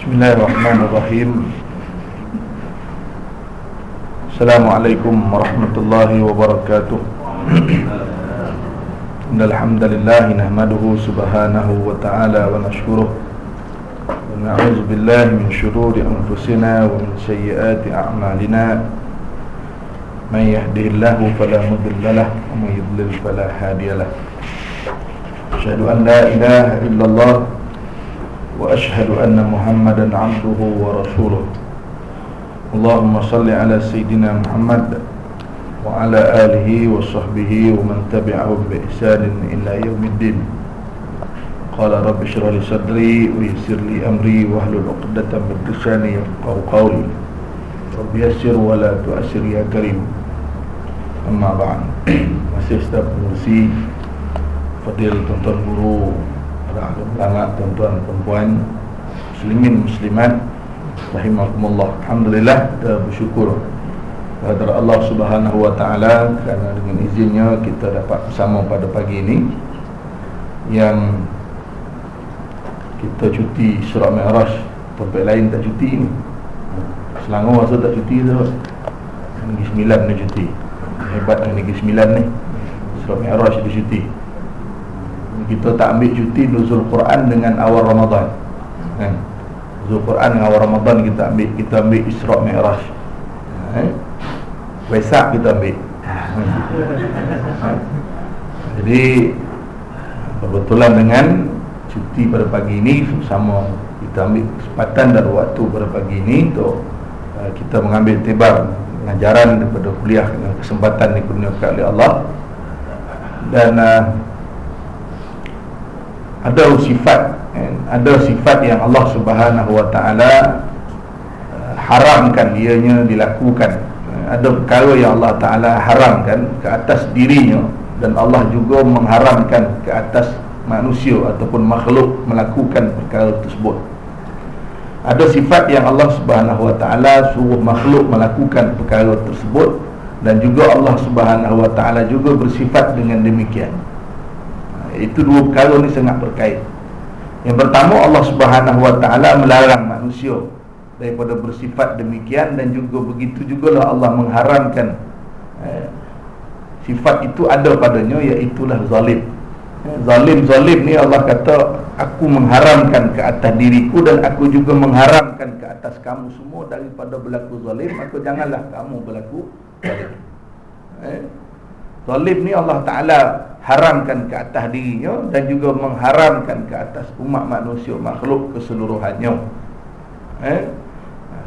Bismillahirrahmanirrahim. Assalamualaikum warahmatullahi wabarakatuh. Innalhamdulillah Nahmaduhu subhanahu wa ta'ala Wa nashkuruh. Wa na'udzu billahi min syururi anfusina Wa min sayyiati a'malina. Man yahdihillahu fala mudhillalah Wa man yudlil fala hadiyalah Asyhadu an la ilaha illallah وأشهد أن محمدا عبده ورسوله. اللهم صل على سيدنا محمد وعلى آله وصحبه ومن تبعهم بإحسان إلى يوم الدين. قال رب اشرح لي صدري ويسر لي أمري واحلل عقدة من لساني يفقهوا قولي. رب يسر ولا تؤسر يا كريم. أما بعد masih staf pengurusi Fadil tuan-tuan guru ulama tuan-tuan perempuan muslimin muslimat rahimakumullah. Alhamdulillah kita bersyukur kepada Allah Subhanahu wa taala kerana dengan izinnya kita dapat bersama pada pagi ini yang kita cuti Isra Mi'raj. Tempat lain tak cuti ni. Selangor rasa tak cuti tu. Negeri Sembilan ni cuti. Hebat Negeri Sembilan ni. Isra Mi'raj dia cuti kita tak ambil cuti nuzul Quran dengan awal Ramadan. Kan nuzul Quran dengan awal Ramadan kita ambil kita ambil Isra Mi'raj. Eh? Wesak kita ambil. Jadi kebetulan dengan cuti pada pagi ini sama. Kita ambil kesempatan dan waktu pada pagi ini untuk uh, kita mengambil tibar pengajaran daripada kuliah dengan kesempatan dikurniakan oleh Allah. Dan uh, ada sifat ada sifat yang Allah Subhanahu wa taala eh, haramkan ianya dilakukan. Ada perkara yang Allah taala haramkan ke atas dirinya dan Allah juga mengharamkan ke atas manusia ataupun makhluk melakukan perkara tersebut. Ada sifat yang Allah Subhanahu wa taala suruh makhluk melakukan perkara tersebut dan juga Allah Subhanahu wa taala juga bersifat dengan demikian itu dua perkara ni sangat berkait. Yang pertama Allah subhanahu wa ta'ala melarang manusia Daripada bersifat demikian Dan juga begitu jugalah Allah mengharamkan eh, Sifat itu ada padanya Iaitulah zalim. Eh, Zalim-zalim ni Allah kata Aku mengharamkan ke atas diriku Dan aku juga mengharamkan ke atas kamu semua Daripada berlaku zalim Maka janganlah kamu berlaku zalim. Eh, Zalim ni Allah Ta'ala haramkan ke atas dirinya dan juga mengharamkan ke atas umat manusia makhluk keseluruhannya. Eh?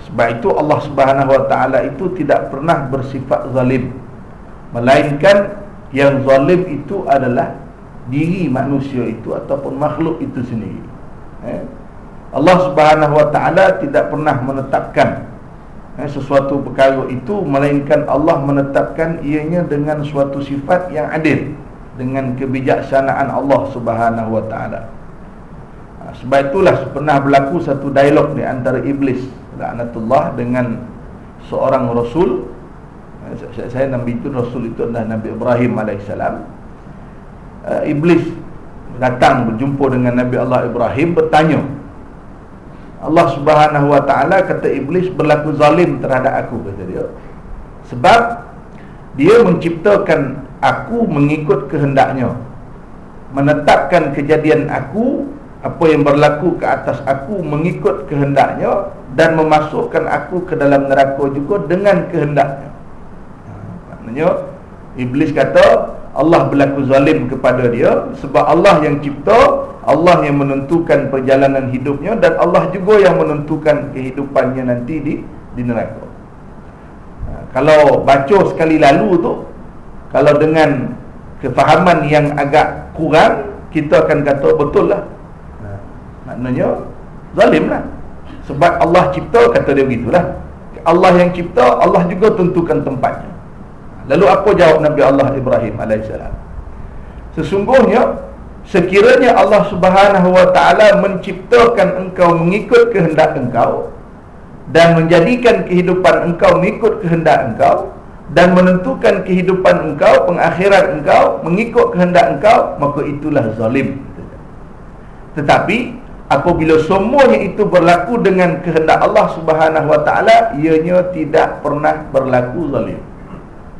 Sebab itu Allah Subhanahu Wa Taala itu tidak pernah bersifat zalim, melainkan yang zalim itu adalah diri manusia itu ataupun makhluk itu sendiri. Eh? Allah Subhanahu Wa Taala tidak pernah menetapkan eh, sesuatu perkara itu melainkan Allah menetapkan ianya dengan suatu sifat yang adil dengan kebijaksanaan Allah Subhanahu wa taala. Ha, sebab itulah pernah berlaku satu dialog di antara iblis laknatullah dengan seorang rasul. Ha, saya, saya nabi itu rasul itu adalah Nabi Ibrahim alaihissalam. Ha, iblis datang berjumpa dengan Nabi Allah Ibrahim bertanya Allah Subhanahu wa taala kata iblis berlaku zalim terhadap aku kata dia. Sebab dia menciptakan aku mengikut kehendaknya menetapkan kejadian aku apa yang berlaku ke atas aku mengikut kehendaknya dan memasukkan aku ke dalam neraka juga dengan kehendaknya ha, maknanya iblis kata Allah berlaku zalim kepada dia. Sebab Allah yang cipta Allah yang menentukan perjalanan hidupnya dan Allah juga yang menentukan kehidupannya nanti di di neraka. Ha, kalau baca sekali lalu tu kalau dengan kefahaman yang agak kurang Kita akan kata betul lah. Ha. Maknanya Zalim lah. Sebab Allah cipta kata dia begitulah. Allah yang cipta Allah juga tentukan tempatnya Lalu apa jawab Nabi Allah Ibrahim AS Sesungguhnya Sekiranya Allah ta'ala Menciptakan engkau mengikut kehendak engkau Dan menjadikan kehidupan engkau mengikut kehendak engkau dan menentukan kehidupan engkau, pengakhiran engkau mengikut kehendak engkau, maka itulah zalim. Tetapi apabila semuanya itu berlaku dengan kehendak Allah Subhanahu wa taala ianya tidak pernah berlaku zalim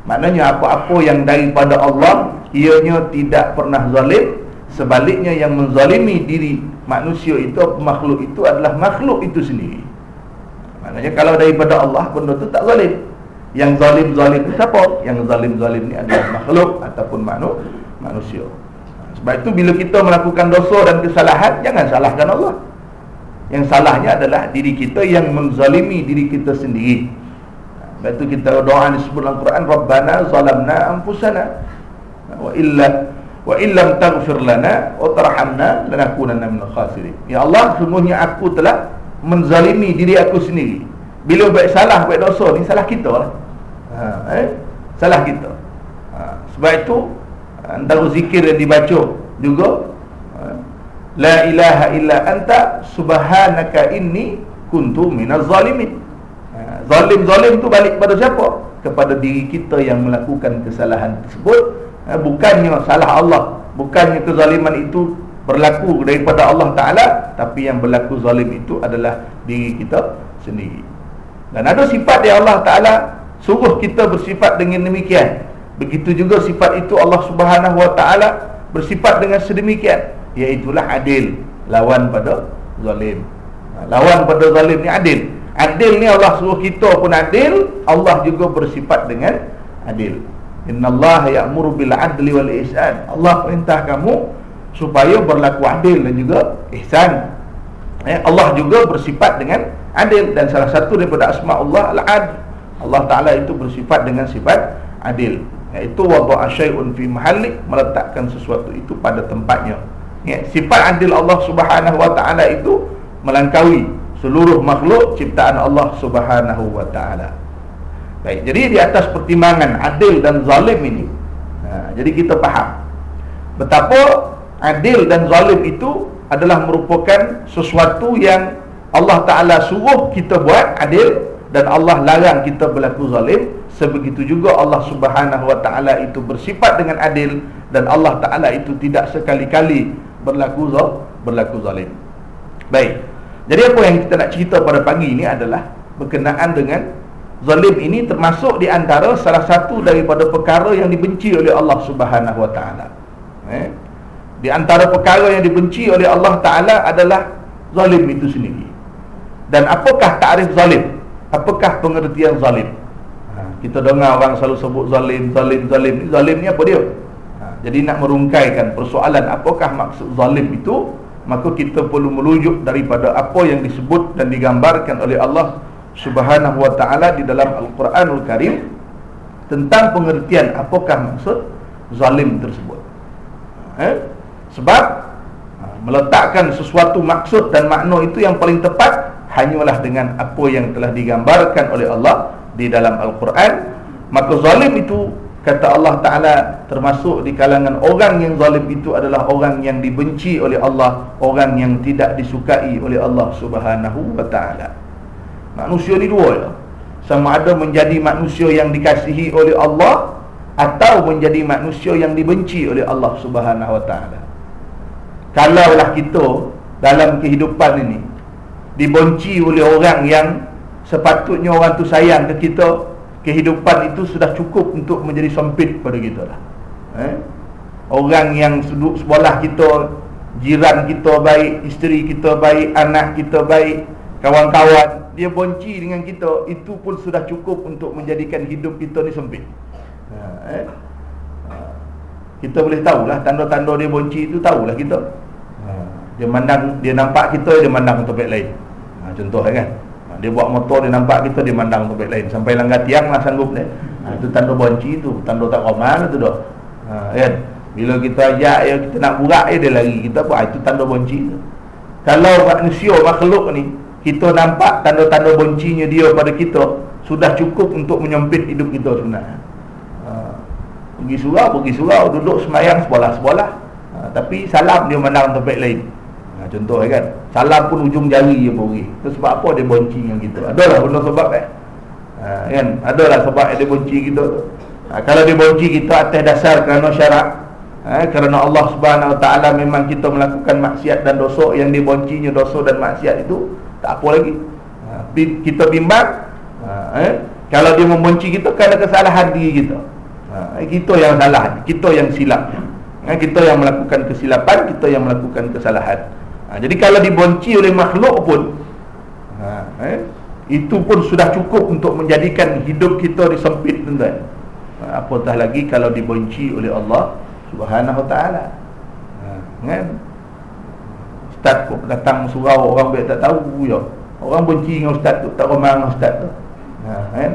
maknanya apa-apa yang daripada Allah ianya tidak pernah zalim. Sebaliknya yang menzalimi diri manusia itu makhluk itu adalah makhluk itu sendiri. Maknanya kalau daripada Allah benda itu tak zalim. Yang zalim-zalim itu siapa? yang zalim-zalim ni adalah makhluk ataupun manusia. Sebab itu bila kita melakukan dosa dan kesalahan Jangan salahkan Allah. Yang salahnya adalah diri kita yang menzalimi diri kita sendiri Sebab itu kita doa disebut dalam Quran Rabbana zalamna anfusana Wa illa Wa illam taghfir lana Wa tarhamna Lanakunanna minal khasirin. Ya Allah sungguhnya aku telah Menzalimi diri aku sendiri. Bila baik salah, baik dosa ni Salah kita lah. Ha, eh? Salah kita. Ha, Sebab itu antara zikir yang dibaca juga ha, la ilaha illa anta subhanaka inni kuntu minaz zalimin ha, zalim zalim tu balik pada siapa? Kepada diri kita yang melakukan kesalahan tersebut. Ha, bukannya salah Allah bukannya kezaliman itu berlaku daripada Allah Taala tapi yang berlaku zalim itu adalah diri kita sendiri. Dan ada sifat yang Allah Taala suruh kita bersifat dengan demikian. Begitu juga sifat itu Allah Subhanahu Wa Taala bersifat dengan sedemikian, iaitu adil, lawan pada zalim. Lawan pada zalim ni adil. Adil ni Allah suruh kita pun adil, Allah juga bersifat dengan adil. Inna Allah ya'muru bil adli wal ihsan. Allah perintah kamu supaya berlaku adil dan juga ihsan. Eh, Allah juga bersifat dengan adil dan salah satu daripada asma Allah al-adl. Allah Taala itu bersifat dengan sifat adil iaitu wada'a syai'un fi mahalli meletakkan sesuatu itu pada tempatnya ya, sifat adil Allah Subhanahu wa taala itu melangkaui seluruh makhluk ciptaan Allah Subhanahu wa taala baik jadi di atas pertimbangan adil dan zalim ini ha, jadi kita faham betapa adil dan zalim itu adalah merupakan sesuatu yang Allah taala suruh kita buat adil dan Allah larang kita berlaku zalim Sebegitu juga Allah Subhanahu Wa Taala itu bersifat dengan adil dan Allah Taala itu tidak sekali-kali berlaku berlaku zalim. Baik. Jadi apa yang kita nak cerita pada pagi ini adalah berkenaan dengan zalim ini termasuk di antara salah satu daripada perkara yang dibenci oleh Allah Taala. Eh? Di antara perkara yang dibenci oleh Allah Taala adalah zalim itu sendiri. Dan apakah takrif zalim? Apakah pengertian zalim? Kita dengar orang selalu sebut zalim, zalim, zalim. Zalim ni apa dia? Ha, jadi nak merungkaikan persoalan apakah maksud zalim itu, maka kita perlu merujuk daripada apa yang disebut dan digambarkan oleh Allah Subhanahu wa taala di dalam Al-Quranul Karim tentang pengertian apakah maksud zalim tersebut. Eh? Sebab ha, meletakkan sesuatu maksud dan makna itu yang paling tepat hanyalah dengan apa yang telah digambarkan oleh Allah di dalam Al-Quran Maka zalim itu Kata Allah Ta'ala Termasuk di kalangan orang yang zalim itu adalah Orang yang dibenci oleh Allah Orang yang tidak disukai oleh Allah Subhanahu Wa Ta'ala. Manusia ni dua ya. Sama ada menjadi manusia yang dikasihi oleh Allah Atau menjadi manusia yang dibenci oleh Allah Subhanahu Wa Ta'ala. Kalaulah kita Dalam kehidupan ini Dibenci oleh orang yang sepatutnya orang tu sayang ke kita kehidupan itu sudah cukup untuk menjadi sempit pada kita lah eh? orang yang duduk sebelah kita jiran kita baik isteri kita baik anak kita baik kawan-kawan dia benci dengan kita itu pun sudah cukup untuk menjadikan hidup kita ni sempit ha, eh? Ha. kita boleh tahulah tanda-tanda dia benci itu tahulah kita ha, dia mandang dia nampak kita dia mandang tempat lain ha, contoh kan dia buat motor dia nampak kita dia mandang tempat lain. Sampai langgar tiang lah sanggup dia. Ha, itu tanda bonci tu. Tanda tak ramah tu dah. Ha, kan? Bila kita ajak ya kita nak burak ya dia lari. Kita apa itu tanda bonci tu. Kalau manusia makhluk ni kita nampak tanda-tanda boncinya dia pada kita sudah cukup untuk menyempit hidup kita sebenarnya. Ha, pergi surau pergi surau duduk semayang sebelah-sebelah. Ha, tapi salam dia mandang tempat lain. ha, Contoh kan? Salam pun ujung jari je pergi. Itu sebab apa dia bonci dengan kita? Adalah benda sebab eh? Ha, kan? Adalah sebab dia bonci kita tu. Ha, Kalau dia bonci kita atas dasar kerana syarat ha, kerana Allah Subhanahu Taala memang kita melakukan maksiat dan dosa yang diboncinya dosa dan maksiat itu tak apa lagi. Ha, kita bimbang ha, eh, kalau dia membenci kita kerana kesalahan diri kita. Ha, eh, kita yang salah kita yang silap. Ha, kita yang melakukan kesilapan kita yang melakukan kesalahan ha, jadi kalau dibenci oleh makhluk pun ha, eh, itu pun sudah cukup untuk menjadikan hidup kita disempit tuan-tuan ha, apatah lagi kalau dibenci oleh Allah Subhanahu Wa Taala. Ha, kan? Ustaz pun datang surau orang baik tak tahu ya. Orang benci dengan ustaz tu, tak ramai dengan ustaz tu. Ha, kan?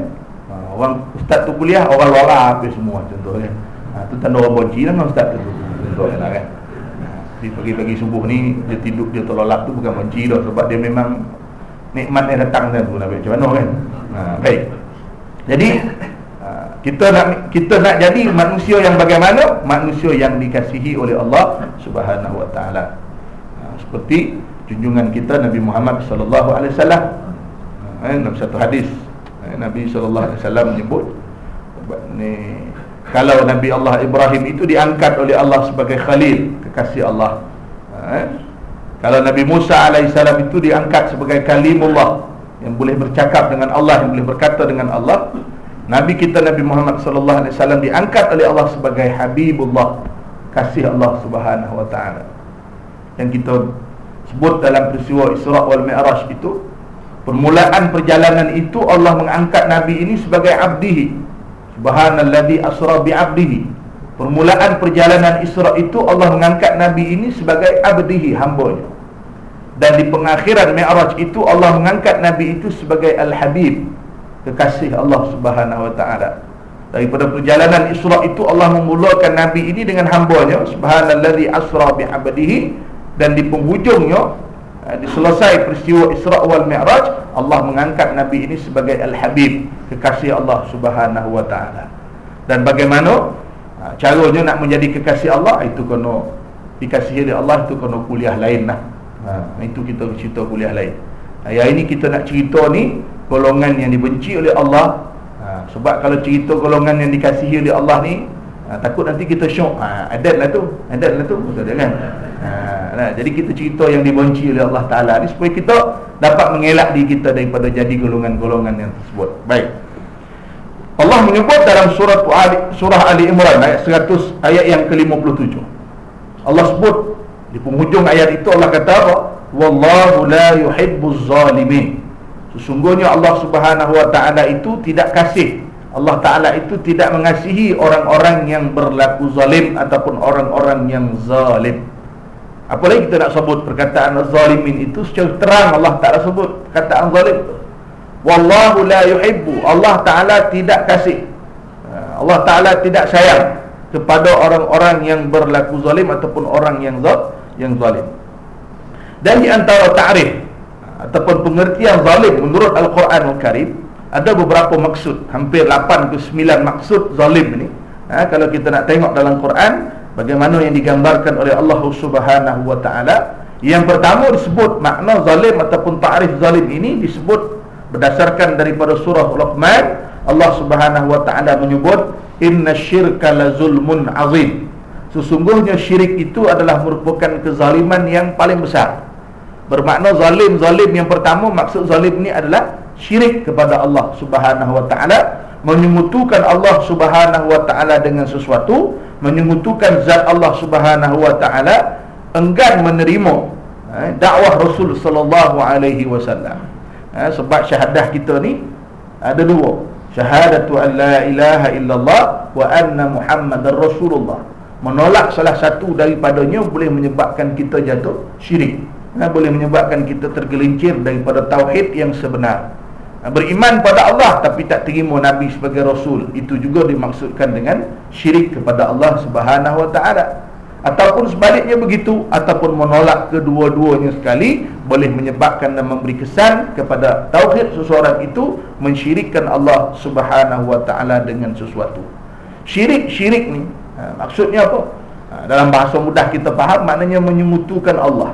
Ha, orang ustaz tu kuliah, orang luar habis semua contohnya. Ha, tu tanda orang benci lah dengan ustaz tu. Contohnya lah kan. Ha, di pagi-pagi subuh ni dia tidur dia terlelap tu bukan benci dah sebab dia memang nikmat yang datang kan tu nak macam mana kan. Ha, baik. Jadi kita nak kita nak jadi manusia yang bagaimana manusia yang dikasihi oleh Allah Subhanahu wa taala ha, seperti junjungan kita Nabi Muhammad sallallahu alaihi wasallam ha, eh, dalam satu hadis eh, Nabi sallallahu alaihi wasallam menyebut ni kalau Nabi Allah Ibrahim itu diangkat oleh Allah sebagai khalil kekasih Allah ha, eh, kalau Nabi Musa alaihissalam itu diangkat sebagai kalimullah yang boleh bercakap dengan Allah yang boleh berkata dengan Allah Nabi kita Nabi Muhammad sallallahu alaihi wasallam diangkat oleh Allah sebagai habibullah, kasih Allah Subhanahu wa taala. Yang kita sebut dalam peristiwa Isra wal Mi'raj itu, permulaan perjalanan itu Allah mengangkat Nabi ini sebagai abdihi. Subhanalladzi asra bi abdihi. Permulaan perjalanan Isra itu Allah mengangkat Nabi ini sebagai abdihi, hamba-Nya. Dan di pengakhiran Mi'raj itu Allah mengangkat Nabi itu sebagai al-habib, kekasih Allah Subhanahu wa taala. Daripada perjalanan Isra itu Allah memulakan nabi ini dengan hamba-Nya subhanallazi asra bi 'abdihi dan di penghujungnya eh, di selesai peristiwa Isra wal Mi'raj Allah mengangkat nabi ini sebagai al-habib kekasih Allah Subhanahu wa taala. Dan bagaimana ha, caranya nak menjadi kekasih Allah itu kena dikasihi oleh Allah itu kena kuliah lain lah. Ha, itu kita cerita kuliah lain. Yang ini kita nak cerita ni golongan yang dibenci oleh Allah ha, sebab kalau cerita golongan yang dikasihi oleh Allah ni ha, takut nanti kita syok ha, adat lah tu adat lah tu betul kan ha, nah, jadi kita cerita yang dibenci oleh Allah Ta'ala ni supaya kita dapat mengelak diri kita daripada jadi golongan-golongan yang tersebut. Baik. Allah menyebut dalam surah Ali, surah Ali Imran ayat 100 ayat yang ke-57 Allah sebut di penghujung ayat itu Allah kata apa? Wallahu la yuhibbuz zalimin. Sesungguhnya Allah Subhanahu Wa Taala itu tidak kasih. Allah Ta'ala itu tidak mengasihi orang-orang yang berlaku zalim Ataupun orang-orang yang zalim Apalagi kita nak sebut perkataan zalimin itu? Secara terang Allah Ta'ala sebut perkataan zalim Wallahu la yuhibbu. Allah Ta'ala tidak kasih. Allah Ta'ala tidak sayang Kepada orang-orang yang berlaku zalim Ataupun orang yang zalim. Dan di antara ta'rif ataupun pengertian zalim menurut Al-Quran Al-Karim ada beberapa maksud. Hampir 8 ke 9 maksud zalim ni. Ha, kalau kita nak tengok dalam Quran bagaimana yang digambarkan oleh Allah Subhanahu wa taala? Yang pertama disebut makna zalim ataupun ta'rif zalim ini disebut berdasarkan daripada surah Luqman. Allah Subhanahu wa taala menyebut inna syirka la zulmun azim. Sesungguhnya syirik itu adalah merupakan kezaliman yang paling besar. Bermakna zalim zalim. Yang pertama maksud zalim ni adalah syirik kepada Allah Subhanahu wa taala, menyekutukan Allah Subhanahu wa taala dengan sesuatu, menyekutukan zat Allah Subhanahu wa taala, enggan menerima eh, dakwah Rasul sallallahu alaihi wasallam. Eh, sebab syahadah kita ni ada dua. Syahadatu an la ilaha illallah wa anna Muhammadar Rasulullah. Menolak salah satu daripadanya boleh menyebabkan kita jatuh syirik ha, boleh menyebabkan kita tergelincir daripada tauhid yang sebenar. Ha, beriman pada Allah tapi tak terima nabi sebagai rasul itu juga dimaksudkan dengan syirik kepada Allah Subhanahu wa taala. Ataupun sebaliknya begitu ataupun menolak kedua-duanya sekali boleh menyebabkan dan memberi kesan kepada tauhid seseorang itu mensyirikkan Allah Subhanahu wa taala dengan sesuatu. Syirik-syirik ni ha, maksudnya apa? Ha, dalam bahasa mudah kita faham maknanya menyemutukan Allah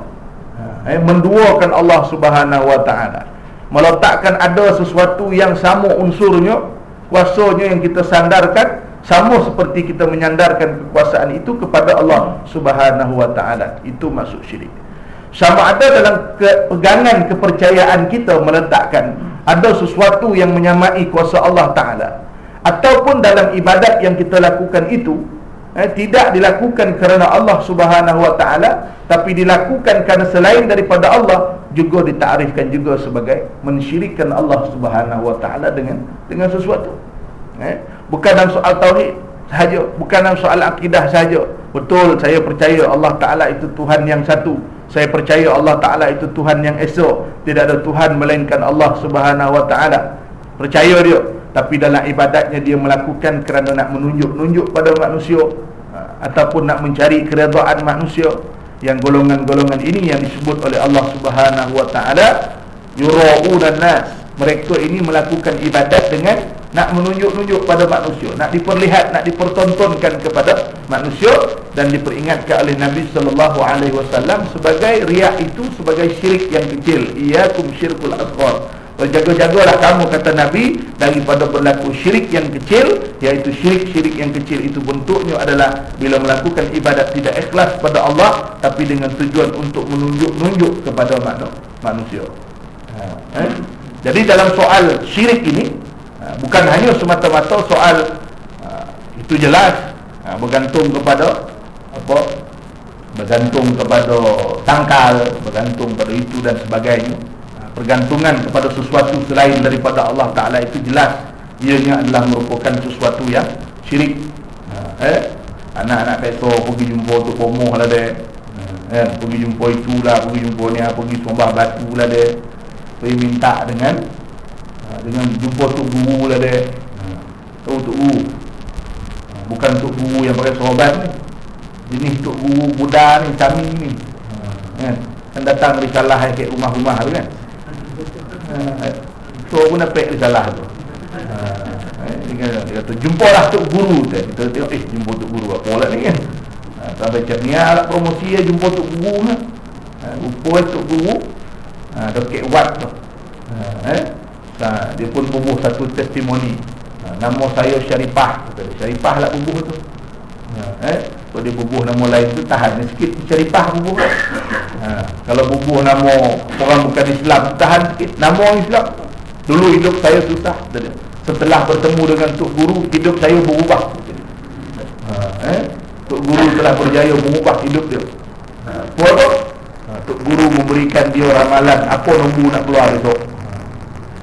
eh, menduakan Allah Subhanahu wa taala meletakkan ada sesuatu yang sama unsurnya kuasanya yang kita sandarkan sama seperti kita menyandarkan kekuasaan itu kepada Allah Subhanahu wa taala. Itu maksud syirik. Sama ada dalam kepegangan kepercayaan kita meletakkan ada sesuatu yang menyamai kuasa Allah taala. Ataupun dalam ibadat yang kita lakukan itu eh, tidak dilakukan kerana Allah Subhanahu wa taala tapi dilakukan kerana selain daripada Allah juga ditarifkan juga sebagai mensyirikkan Allah Subhanahu wa taala dengan dengan sesuatu. Eh? bukan dalam soal tauhid sahaja bukan dalam soal akidah sahaja. Betul saya percaya Allah taala itu Tuhan yang satu. Saya percaya Allah taala itu Tuhan yang esok. Tidak ada tuhan melainkan Allah Subhanahu wa taala. Percaya dia. Tapi dalam ibadatnya dia melakukan kerana nak menunjuk-nunjuk pada manusia ha, ataupun nak mencari keredaan manusia yang golongan-golongan ini yang disebut oleh Allah Subhanahu wa taala nas. Mereka ini melakukan ibadat dengan nak menunjuk-nunjuk pada manusia nak diperlihat nak dipertontonkan kepada manusia dan diperingatkan oleh Nabi sallallahu alaihi wasallam sebagai riak itu sebagai syirik yang kecil. Iyakum syirkul asghar Berjaga-jagalah kamu kata Nabi Daripada berlaku syirik yang kecil Iaitu syirik-syirik yang kecil Itu bentuknya adalah Bila melakukan ibadat tidak ikhlas pada Allah Tapi dengan tujuan untuk menunjuk-nunjuk kepada manusia. Ha, eh? Jadi dalam soal syirik ini ha, Bukan hanya semata-mata soal ha, Itu jelas ha, Bergantung kepada apa? Bergantung kepada tangkal Bergantung pada itu dan sebagainya pergantungan kepada sesuatu selain daripada Allah Ta'ala itu jelas. Ianya adalah merupakan sesuatu yang syirik. Eh? anak-anak peso pergi jumpa tu pomoh lah ha, eh? pergi jumpa itulah pergi jumpa ni ah, pergi sembah batu lah dia pergi minta dengan ha, dengan jumpa tu guru lah dia tahu tu guru. Bukan tu guru yang pakai sobat ni. Jenis tu guru Buddha ni kami ni. Kan kan datang risalah ke rumah-rumah tu kan So pun dapat risalah tu. Ha, eh, dia kata jumpalah tok guru tu kita tengok eh jumpa tok guru apa pula ni? Kan sampai macam ni alat promosi ya jumpa tok guru kan ha, rupa tok guru. Ha, dekat wat tu. Ha, eh dia pun bubuh satu testimoni. Ha, nama saya Syarifah kata Syarifah lah bubuh tu. Ha, eh kalau dia bubuh nama lain tu tahan. Sikit Syarifah bubuh. Ha, Kalau bubuh nama orang bukan Islam Tahan sikit. Nama orang Islam Dulu hidup saya susah. Setelah bertemu dengan Tuk Guru Hidup saya berubah. Ha, eh? Tuk Guru telah berjaya mengubah hidup dia. Ha? Ha, Tuk Guru memberikan dia ramalan Apa nombor nak keluar esok. Ha,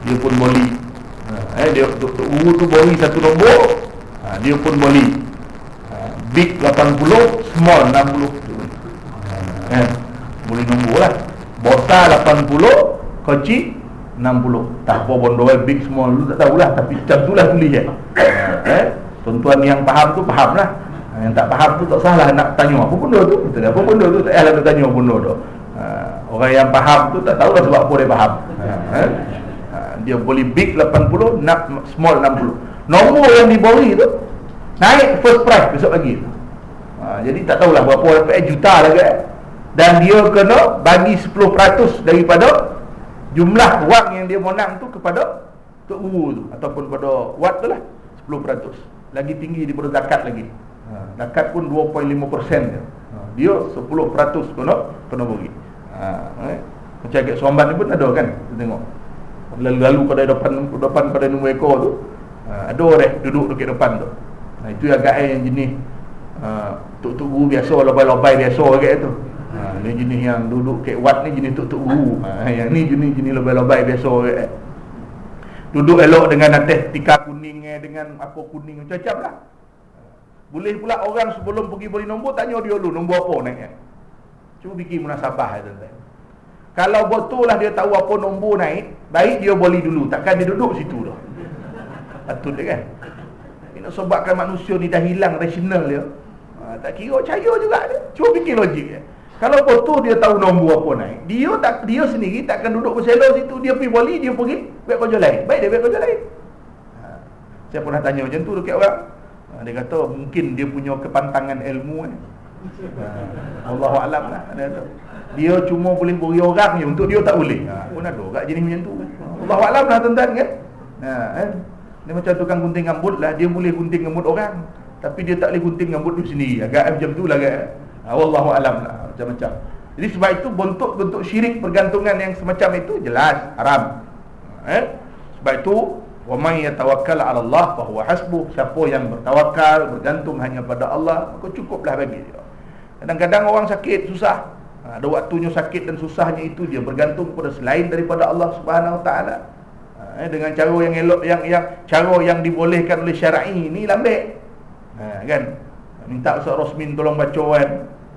Dia pun boleh ha, eh, dia, Tuk Guru tu boleh satu nombor. Ha, Dia pun boleh Big 80 Small 60 ha, eh? boleh nombor lah. Bota 80 Koci 60 Tak apa bondo eh Big small Lu tak tahulah Tapi macam tu lah tulis eh. Eh Tuan-tuan yang faham tu faham lah. Yang tak faham tu tak salah nak tanya Apa benda tu. Betul Apa benda tu Tak payahlah nak tanya benda tu. Ha, Orang yang faham tu tak tahulah sebab apa dia faham. Ha, eh? ha, Dia boleh big 80 nak Small 60 Nombor yang diberi tu Naik first price besok lagi ha, Jadi tak tahulah berapa juta lagi eh dan dia kena bagi 10% daripada jumlah wang yang dia menang tu kepada Tok Guru tu ataupun pada wat tu lah 10% lagi tinggi daripada zakat lagi. Ha, zakat pun 2.5% dia ha, dia 10% kena kena bagi. Ha, eh? macam agak somban ni pun ada kan kita tengok. Lalu-lalu pada depan depan pada nombor ekor tu ha, ada orang duduk dekat depan tu ha, itu agak yang jenis ha, tok-tok guru biasa lobai-lobai biasa agak tu. Ha, Ni jenis yang duduk kat wat ni jenis tuk-tuk guru. Ha, Yang ni jenis-jenis lebay-lebay biasa eh. Duduk elok dengan atas tika kuning eh, Dengan apa kuning macam-macam lah. Boleh pula orang sebelum pergi beli nombor Tanya dia dulu nombor apa naik eh. Cuba fikir munasabah ya, tuan Kalau betul lah dia tahu apa nombor naik Baik dia beli dulu. Takkan dia duduk situ dah. Betul dia kan Ini sebabkan manusia ni dah hilang rasional dia ha, Tak kira cahaya juga dia Cuba fikir logik ya. Kalau betul dia tahu nombor apa naik, dia tak dia sendiri takkan duduk berselo situ, dia pergi boli, dia pergi buat kerja lain. Baik dia buat kerja lain. Ha. Saya pernah tanya macam tu dekat orang. Ha, dia kata mungkin dia punya kepantangan ilmu eh. Ha. Allahu alam lah dia kata. Dia cuma boleh beri orang je untuk dia tak boleh. Ha, pun ada kat jenis macam tu. Allahu alam lah tuan-tuan kan. Ha, eh. Dia macam tukang gunting rambut lah, dia boleh gunting rambut orang. tapi dia tak boleh gunting rambut dia sendiri. Agak macam tu lah kan. Ha, wallahu alam lah macam-macam. Jadi sebab itu bentuk-bentuk syirik pergantungan yang semacam itu jelas haram. Eh? Sebab itu yatawakkal 'ala Allah fa huwa hasbuh. Siapa yang bertawakal bergantung hanya pada Allah, maka cukuplah bagi dia. Kadang-kadang orang sakit susah. Ha, ada waktunya sakit dan susahnya itu dia bergantung pada selain daripada Allah Subhanahu Taala. Eh, dengan cara yang elok yang yang cara yang dibolehkan oleh syar'i ini lambek. Ha, kan? Minta Ustaz Rosmin tolong baca kan.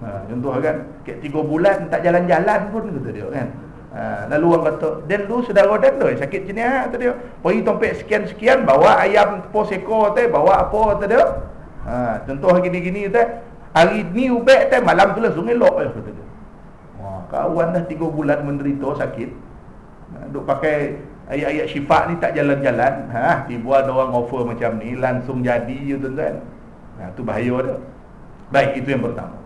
Ha, contoh kan, kek 3 bulan tak jalan-jalan pun kata dia kan. Ha, lalu orang kata, "Dan lu saudara dan lu sakit sini ha?" kata dia. Pergi tompek sekian-sekian bawa ayam po seko teh, bawa apa kata dia. Ha, contoh gini-gini teh. Hari ni ubek teh malam tu langsung elok eh kata dia. Wah, kawan dah 3 bulan menderita sakit. Ha, duk pakai ayat-ayat syifa ni tak jalan-jalan. Ha, tiba ada orang offer macam ni langsung jadi you tuan-tuan. Ha, tu bahaya dia. Baik, itu yang pertama.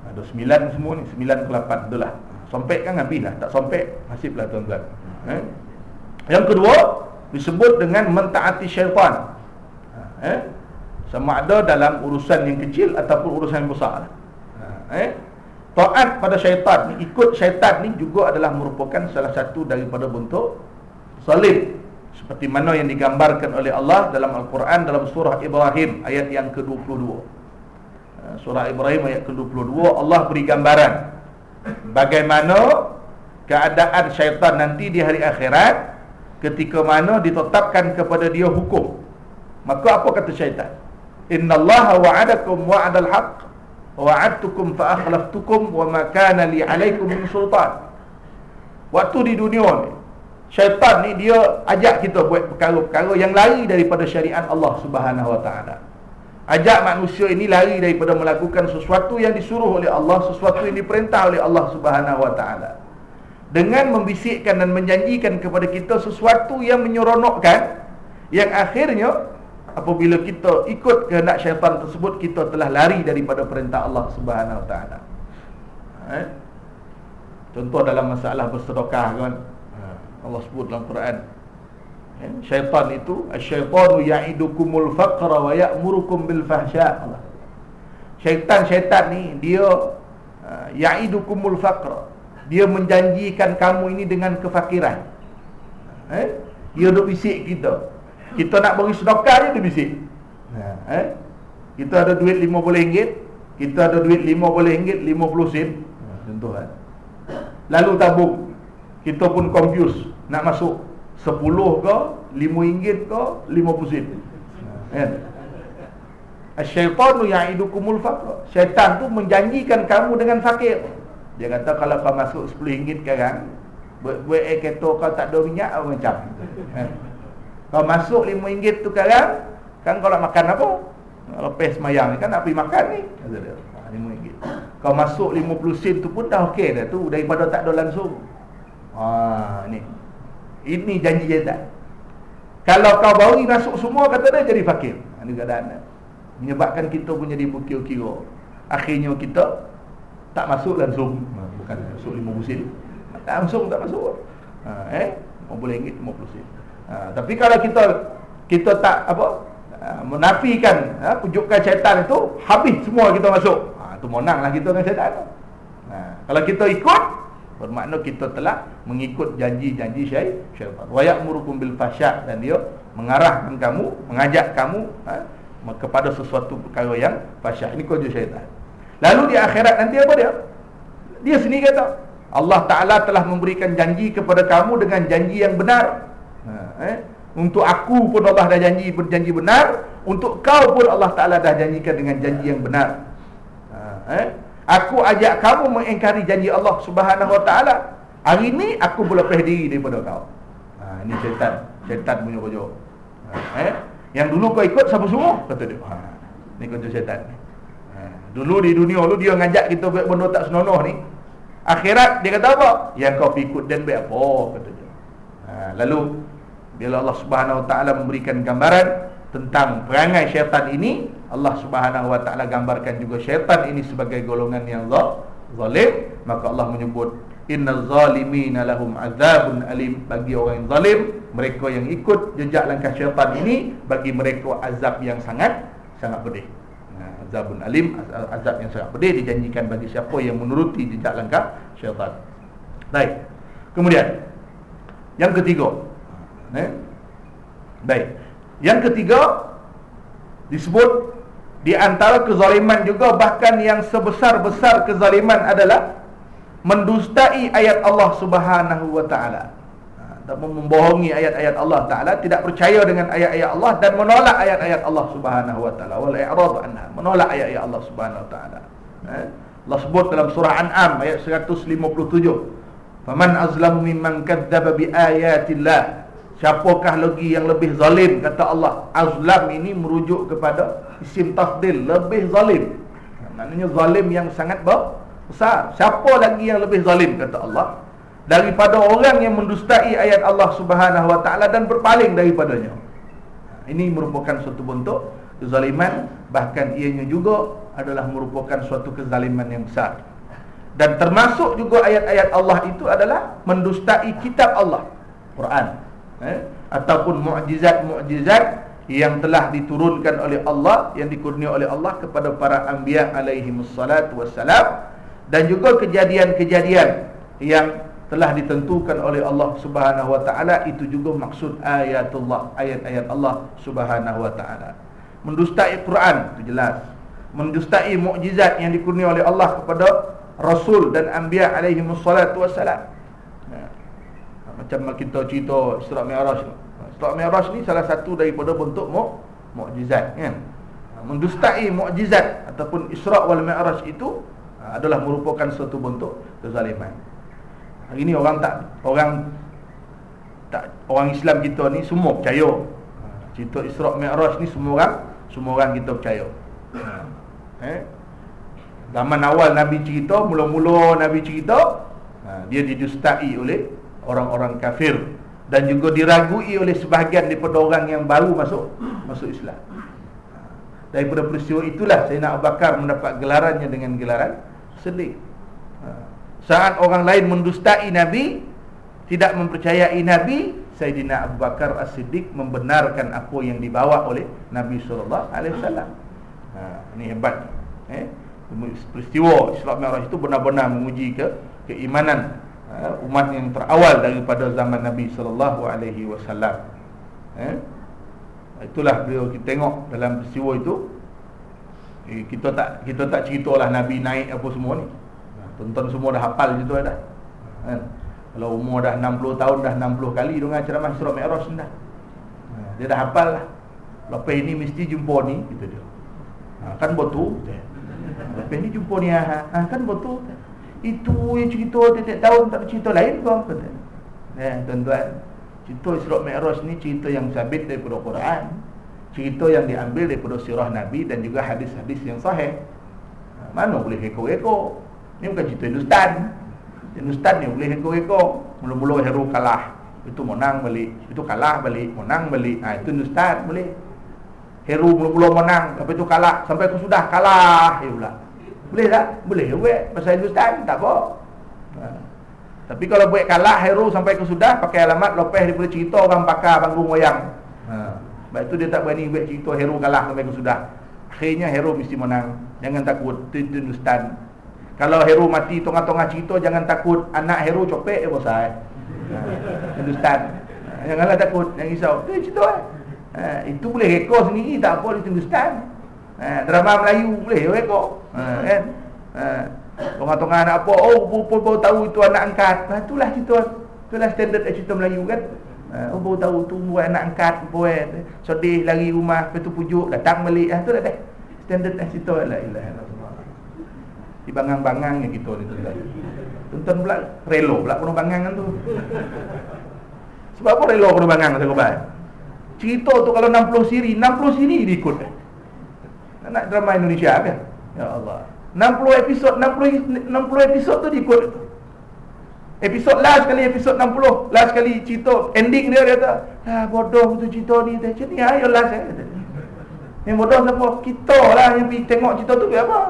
Ada sembilan semua ni Sembilan ke lapan itulah Sompek kan habis lah Tak sompek Nasib lah tuan-tuan eh? Yang kedua Disebut dengan mentaati syaitan eh? Sama ada dalam urusan yang kecil Ataupun urusan yang besar lah. eh? Taat pada syaitan ni Ikut syaitan ni juga adalah merupakan Salah satu daripada bentuk Salim. Seperti mana yang digambarkan oleh Allah Dalam Al-Quran Dalam surah Ibrahim Ayat yang ke-22. Surah Ibrahim ayat ke-22 Allah beri gambaran bagaimana keadaan syaitan nanti di hari akhirat ketika mana ditetapkan kepada dia hukum. Maka apa kata syaitan? Innallaha wa'adakum wa'adal haqq wa'adtukum fa akhlaftukum wa ma kana li 'alaykum min sultan. Waktu di dunia ni syaitan ni dia ajak kita buat perkara-perkara yang lari daripada syariat Allah Subhanahu wa taala Ajak manusia ini lari daripada melakukan sesuatu yang disuruh oleh Allah, sesuatu yang diperintah oleh Allah Subhanahu Wa Taala. Dengan membisikkan dan menjanjikan kepada kita sesuatu yang menyeronokkan, yang akhirnya apabila kita ikut kehendak syaitan tersebut, kita telah lari daripada perintah Allah Subhanahu Wa Taala. Eh? Contoh dalam masalah bersedekah kan, Allah sebut dalam Quran, Ya, syaitan itu asyaitanu ya'idukumul faqra wa ya'murukum bil fahsya. Syaitan-syaitan ni dia uh, ya'idukumul faqra. Dia menjanjikan kamu ini dengan kefakiran. Eh? Dia duk bisik kita. Kita nak beri sedekah dia dia bisik. Ha, eh? Kita ada duit RM50, kita ada duit RM50, 50 sen. Ha, contoh kan. Lalu tabung. Kita pun confuse nak masuk Sepuluh ke Lima ringgit ke Lima pusin Kan Asyaitanu ya'idukumul faqra Syaitan tu menjanjikan kamu dengan fakir Dia kata kalau kau masuk sepuluh ringgit sekarang Buat air keto kau tak ada minyak apa macam? Kan? Kau masuk lima ringgit tu sekarang Kan kau nak makan apa? Lepas semayang ni kan nak pergi makan ni? Kata dia. Ha, Lima ringgit. Kau masuk lima puluh sen tu pun dah okey dah tu Daripada tak ada langsung. Haa ni ini janji syaitan Kalau kau bagi masuk semua Kata dia jadi fakir. Ini keadaan Menyebabkan kita pun jadi bukir-kira Akhirnya kita Tak masuk langsung ha, Bukan masuk lima musim langsung tak masuk ha, Eh? Boleh ringgit lima puluh ha, Tapi kalau kita Kita tak apa ha, Menafikan ha, Pujukan syaitan itu Habis semua kita masuk. Ha, Itu menanglah kita dengan syaitan ha, Kalau kita ikut Bermakna kita telah mengikut janji-janji syaitan. Wa ya'murukum bil fasya dan dia mengarahkan kamu, mengajak kamu ha, kepada sesuatu perkara yang fasya. Ini kunjung syaitan. Lalu di akhirat nanti apa dia? Dia sendiri kata, Allah Taala telah memberikan janji kepada kamu dengan janji yang benar. Ha, eh? Untuk aku pun Allah dah janji berjanji benar, untuk kau pun Allah Taala dah janjikan dengan janji yang benar. Ha, eh? Aku ajak kamu mengingkari janji Allah Subhanahu Wa Taala. Hari ini aku berlepas diri daripada kau. Ha, ini syaitan, syaitan punya kerja. Ha, eh? Yang dulu kau ikut siapa semua? Kata dia. Ha, ini kerja syaitan. Ha, dulu di dunia lu dia ngajak kita buat benda tak senonoh ni. Akhirat dia kata apa? Yang kau ikut dan buat apa? Kata dia. Ha, lalu bila Allah Subhanahu Wa Taala memberikan gambaran tentang perangai syaitan ini Allah Subhanahu wa taala gambarkan juga syaitan ini sebagai golongan yang zalim. Maka Allah menyebut innal zalimina lahum azabun alim. Bagi orang yang zalim mereka yang ikut jejak langkah syaitan ini bagi mereka azab yang sangat sangat pedih. Ha, azabun alim azab yang sangat pedih dijanjikan bagi siapa yang menuruti jejak langkah syaitan. Baik. Kemudian yang ketiga. Eh? baik. Yang ketiga disebut di antara kezaliman juga bahkan yang sebesar-besar kezaliman adalah mendustai ayat Allah Subhanahu wa taala. Ha, membohongi ayat-ayat Allah taala, tidak percaya dengan ayat-ayat Allah dan menolak ayat-ayat Allah Subhanahu wa taala. Wal i'rad anha, menolak ayat-ayat Allah Subhanahu wa taala. Ha? Allah sebut dalam surah An'am ayat 157. Faman azlamu mimman kadzdzaba bi ayatillah Siapakah lagi yang lebih zalim kata Allah Azlam ini merujuk kepada isim tafdil Lebih zalim. Maknanya zalim yang sangat besar. Siapa lagi yang lebih zalim kata Allah? Daripada orang yang mendustai ayat Allah subhanahu wa ta'ala Dan berpaling daripadanya. Ini merupakan suatu bentuk kezaliman. Bahkan ianya juga adalah merupakan suatu kezaliman yang besar. Dan termasuk juga ayat-ayat Allah itu adalah Mendustai kitab Allah Quran. Eh? ataupun mukjizat-mukjizat yang telah diturunkan oleh Allah yang dikurniakan oleh Allah kepada para anbiya alaihi wassalatu wassalam dan juga kejadian-kejadian yang telah ditentukan oleh Allah Subhanahu wa taala itu juga maksud ayatullah ayat-ayat Allah Subhanahu wa taala. Mendustai Quran itu jelas. Mendustai mukjizat yang dikurniakan oleh Allah kepada rasul dan anbiya alaihi wassalatu wassalam. Macam kita cerita Isra Mi'raj Isra Mi'raj ni salah satu daripada bentuk mu mukjizat kan? Ha, mendustai mukjizat ataupun Isra wal Mi'raj itu ha, adalah merupakan suatu bentuk kezaliman. Hari ni orang tak orang tak orang Islam kita ni semua percaya. Ha, cerita Isra Mi'raj ni semua orang semua orang kita percaya. Eh? Zaman awal Nabi cerita mula-mula Nabi cerita dia didustai oleh orang-orang kafir dan juga diragui oleh sebahagian daripada orang yang baru masuk masuk Islam. Daripada peristiwa itulah Sayyidina Abu Bakar mendapat gelarannya dengan gelaran sedih. Saat orang lain mendustai Nabi, tidak mempercayai Nabi, Sayyidina Abu Bakar As-Siddiq membenarkan apa yang dibawa oleh Nabi sallallahu alaihi wasallam. Ha, ini hebat. Eh? Peristiwa Isra Mi'raj itu benar-benar menguji ke keimanan umat yang terawal daripada zaman Nabi sallallahu alaihi wasallam. Eh? Itulah beliau kita tengok dalam peristiwa itu eh, kita tak kita tak ceritalah Nabi naik apa semua ni. Tonton semua dah hafal gitu dah. Kan? Kalau umur dah 60 tahun dah 60 kali dengar ceramah surah Mi'raj dah. Ha, dia dah hafal lah. Lepas ini mesti jumpa ni gitu dia. Ha, kan betul. Lepas ni jumpa ni ha, ha kan betul. Itu yang cerita tiap tahun tak cerita lain kau kata. Ya, tuan-tuan. Cerita Isra Mi'raj ni cerita yang sabit daripada Quran. Cerita yang diambil daripada sirah Nabi dan juga hadis-hadis yang sahih. Ha, mana boleh ekor-ekor? Ni bukan cerita Hindustan. Hindustan ni boleh ekor-ekor. Mula-mula hero kalah. Itu menang balik. Itu kalah balik. Menang balik. Ha, itu Hindustan boleh. Hero mula-mula menang. Lepas itu kalah. Sampai tu sudah kalah. Ya pula. Boleh tak? Boleh buat Pasal Hindustan tak apa ha. Tapi kalau buat kalah hero sampai ke sudah Pakai alamat lepas daripada cerita orang pakar panggung wayang ha. Sebab itu dia tak berani buat cerita hero kalah sampai ke sudah Akhirnya hero mesti menang Jangan takut Hindustan Kalau hero mati tengah-tengah cerita Jangan takut Anak hero copek dia bosai ha. Hindustan ha. Janganlah takut Jangan risau Itu cerita eh. ha. Itu boleh rekor sendiri Tak apa di Hindustan ha, Drama Melayu boleh rekor ha, kan? Ha, Tengah-tengah anak apa Oh pun baru tahu itu anak angkat. Ha, Itulah cerita. Itulah standard cerita Melayu kan? Ha, Oh baru tahu tu buat anak angkat buat Sedih lari rumah Lepas tu pujuk Datang balik. Ha, Itulah deh Standard cerita. La ilaha Di bangang-bangang yang kita ni Tonton pula Relo pula penuh bangang tu. Sebab apa relo penuh bangang Cerita tu kalau 60 siri 60 siri diikut eh? Nak drama Indonesia kan Ya Allah. 60 episod 60 60 episod tu diikut. Episod last kali episod 60 Last kali cerita Ending dia dia kata ah, Bodoh tu cerita ni Macam ni ayo last eh. Yang bodoh siapa? Kita lah yang pergi tengok cerita tu apa?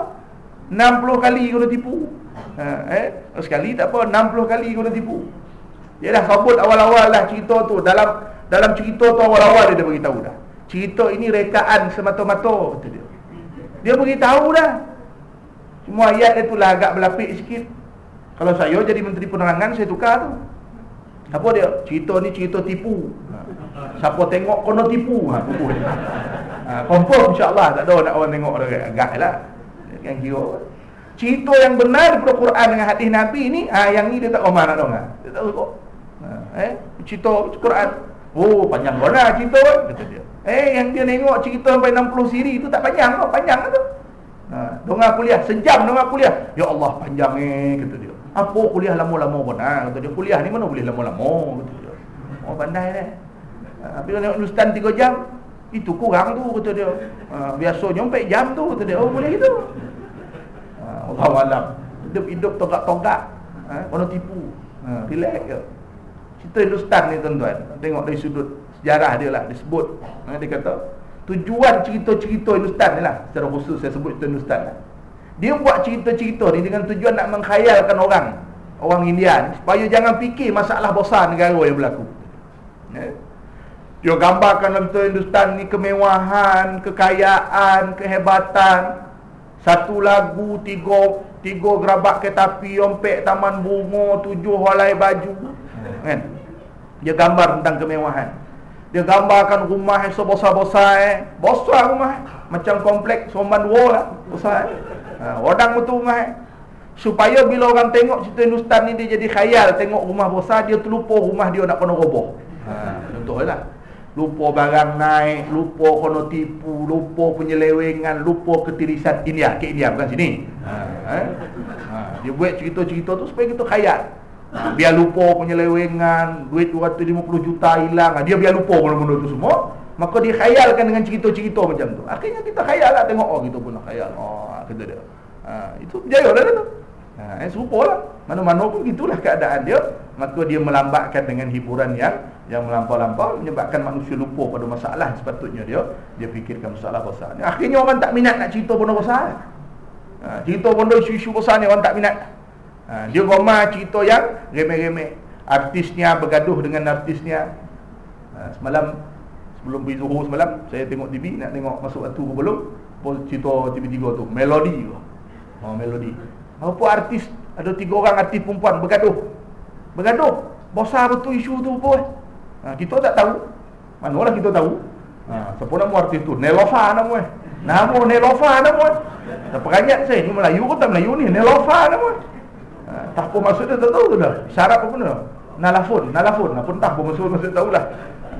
60 kali kena tipu. Ha, eh? Sekali tak apa 60 kali kena tipu. Dia dah sebut awal-awal lah cerita tu. Dalam dalam cerita tu awal-awal dia dah beritahu dah. Cerita ini rekaan semata-mata kata dia. Dia beritahu dah. Semua ayat dia tu lah agak berlapik sikit. Kalau saya jadi menteri penerangan saya tukar tu. Apa dia? Cerita ni cerita tipu. Ha. Siapa tengok kena tipu. Ha. Ha, confirm insya-Allah tak ada nak orang tengok dia agaklah. Yang kira. Cerita yang benar daripada Quran dengan hadis Nabi ni, ha, yang ni dia tak omar nak dong. Dia tak suka. Ha, eh, cerita Quran. Oh, panjang mana cerita kan? Kata dia. Eh, yang dia tengok cerita sampai 60 siri tu tak panjang kau, panjang tu. Ha, dongah kuliah sejam dongah kuliah. Ya Allah, panjang eh kata dia. Apa kuliah lama-lama pun ha, Kata dia kuliah ni mana boleh lama-lama Kata dia. Oh pandai dah. Ha, kalau tengok Nustan 3 jam Itu kurang tu kata dia. Ha, Biasanya 4 jam tu kata dia. Oh boleh gitu. Ha, Allah malam Hidup-hidup togak-togak ha, Kena tipu. Ha, Relax ke Cerita Nustan ni tuan-tuan Tengok dari sudut sejarah dia lah Disebut ha, Dia kata Tujuan cerita-cerita Nustan ni lah. Secara khusus saya sebut cerita Nustan lah. Dia buat cerita-cerita ni dengan tujuan nak mengkhayalkan orang Orang India ni Supaya jangan fikir masalah besar negara yang berlaku. Ya? Dia gambarkan dalam Hindustan ni kemewahan, kekayaan, kehebatan. Satu lagu, tiga tiga gerabak kereta api, ompek taman bunga, tujuh halai baju. Kan? Dia gambar tentang kemewahan Dia gambarkan rumah yang sebesar-besar eh. Besar rumah Macam kompleks Soman dua lah Besar eh. Ha, Orang betul rumah eh. Supaya bila orang tengok cerita Hindustan ni Dia jadi khayal. Tengok rumah besar Dia terlupa rumah dia nak kena roboh. Ha, Contohnya lah. Lupa barang naik Lupa kena tipu Lupa penyelewengan Lupa ketirisan India. Ke India bukan sini. Ha, eh? ha, Dia buat cerita-cerita tu Supaya kita khayal ha, Biar lupa penyelewengan Duit 250 juta hilang. Ha, Dia biar lupa benda-benda tu semua. Maka dia khayalkan dengan cerita-cerita macam tu. Akhirnya kita khayal lah tengok Oh kita pun nak khayal. Oh kata dia. Ha, Itu berjaya dah tu. Ha, eh, Serupa lah. Mana-mana pun itulah keadaan dia. Maka dia melambatkan dengan hiburan yang Yang melampau-lampau Menyebabkan manusia lupa pada masalah Sepatutnya dia. Dia fikirkan masalah besar Akhirnya orang tak minat nak cerita benda besar. Ha, Cerita benda isu-isu besar ni orang tak minat ha, Dia gomar cerita yang remeh-remeh. Artisnya bergaduh dengan artisnya. Ha, Semalam Sebelum pergi Zuhur semalam Saya tengok TV Nak tengok masuk waktu ke belum Cerita TV3 tu Melody tu. Oh Melody Apa artis Ada tiga orang artis perempuan Bergaduh. Bergaduh. Besar betul isu tu apa ha, Kita tak tahu. Manalah kita tahu? Ha, Siapa nama artis tu? Nelofa nama. Eh Nama Nelofa nama. Eh Tak peranyat saya Ni Melayu ke tak Melayu ni? Nelofa nama. eh ha, apa maksud dia tak tahu dah Syarat apa benda Nalafun Nalafun Apa entah apa maksud Maksud tahulah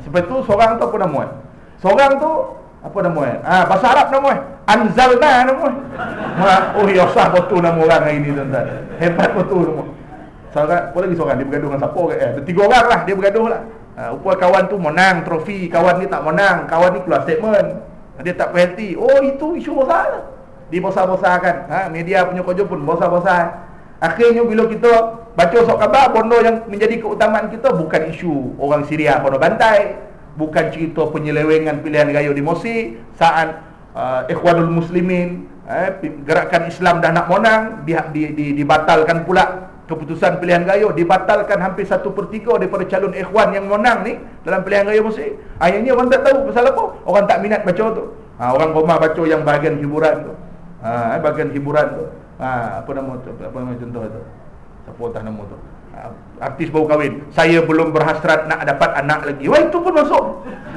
Sebab tu seorang tu apa nama eh? Seorang tu apa nama eh? Ah bahasa Arab nama eh? Anzalna nama eh? Oh ya sah betul nama orang hari ni tuan-tuan. Hebat betul nama. Seorang, apa lagi seorang dia bergaduh dengan siapa ke? Eh, tiga orang lah dia bergaduh lah. Ha, upaya kawan tu menang trofi, kawan ni tak menang, kawan ni keluar statement. Dia tak perhati. Oh itu isu besar lah. Dibesar-besarkan. Ha, media punya kerja pun besar-besar. Akhirnya bila kita baca sok khabar bondo yang menjadi keutamaan kita bukan isu orang Syria bondo bantai, bukan cerita penyelewengan pilihan raya di Mosi saat uh, Ikhwanul Muslimin eh, gerakan Islam dah nak menang di, di, di, dibatalkan pula keputusan pilihan raya dibatalkan hampir satu per tiga daripada calon Ikhwan yang menang ni dalam pilihan raya Mosi. Akhirnya orang tak tahu pasal apa, orang tak minat baca tu. Ha, orang rumah baca yang bahagian hiburan tu. Ha, eh, bahagian hiburan tu ha, apa nama apa nama contoh tu? Siapa tahu nama tu? Ha, artis baru kahwin. Saya belum berhasrat nak dapat anak lagi. Wah itu pun masuk.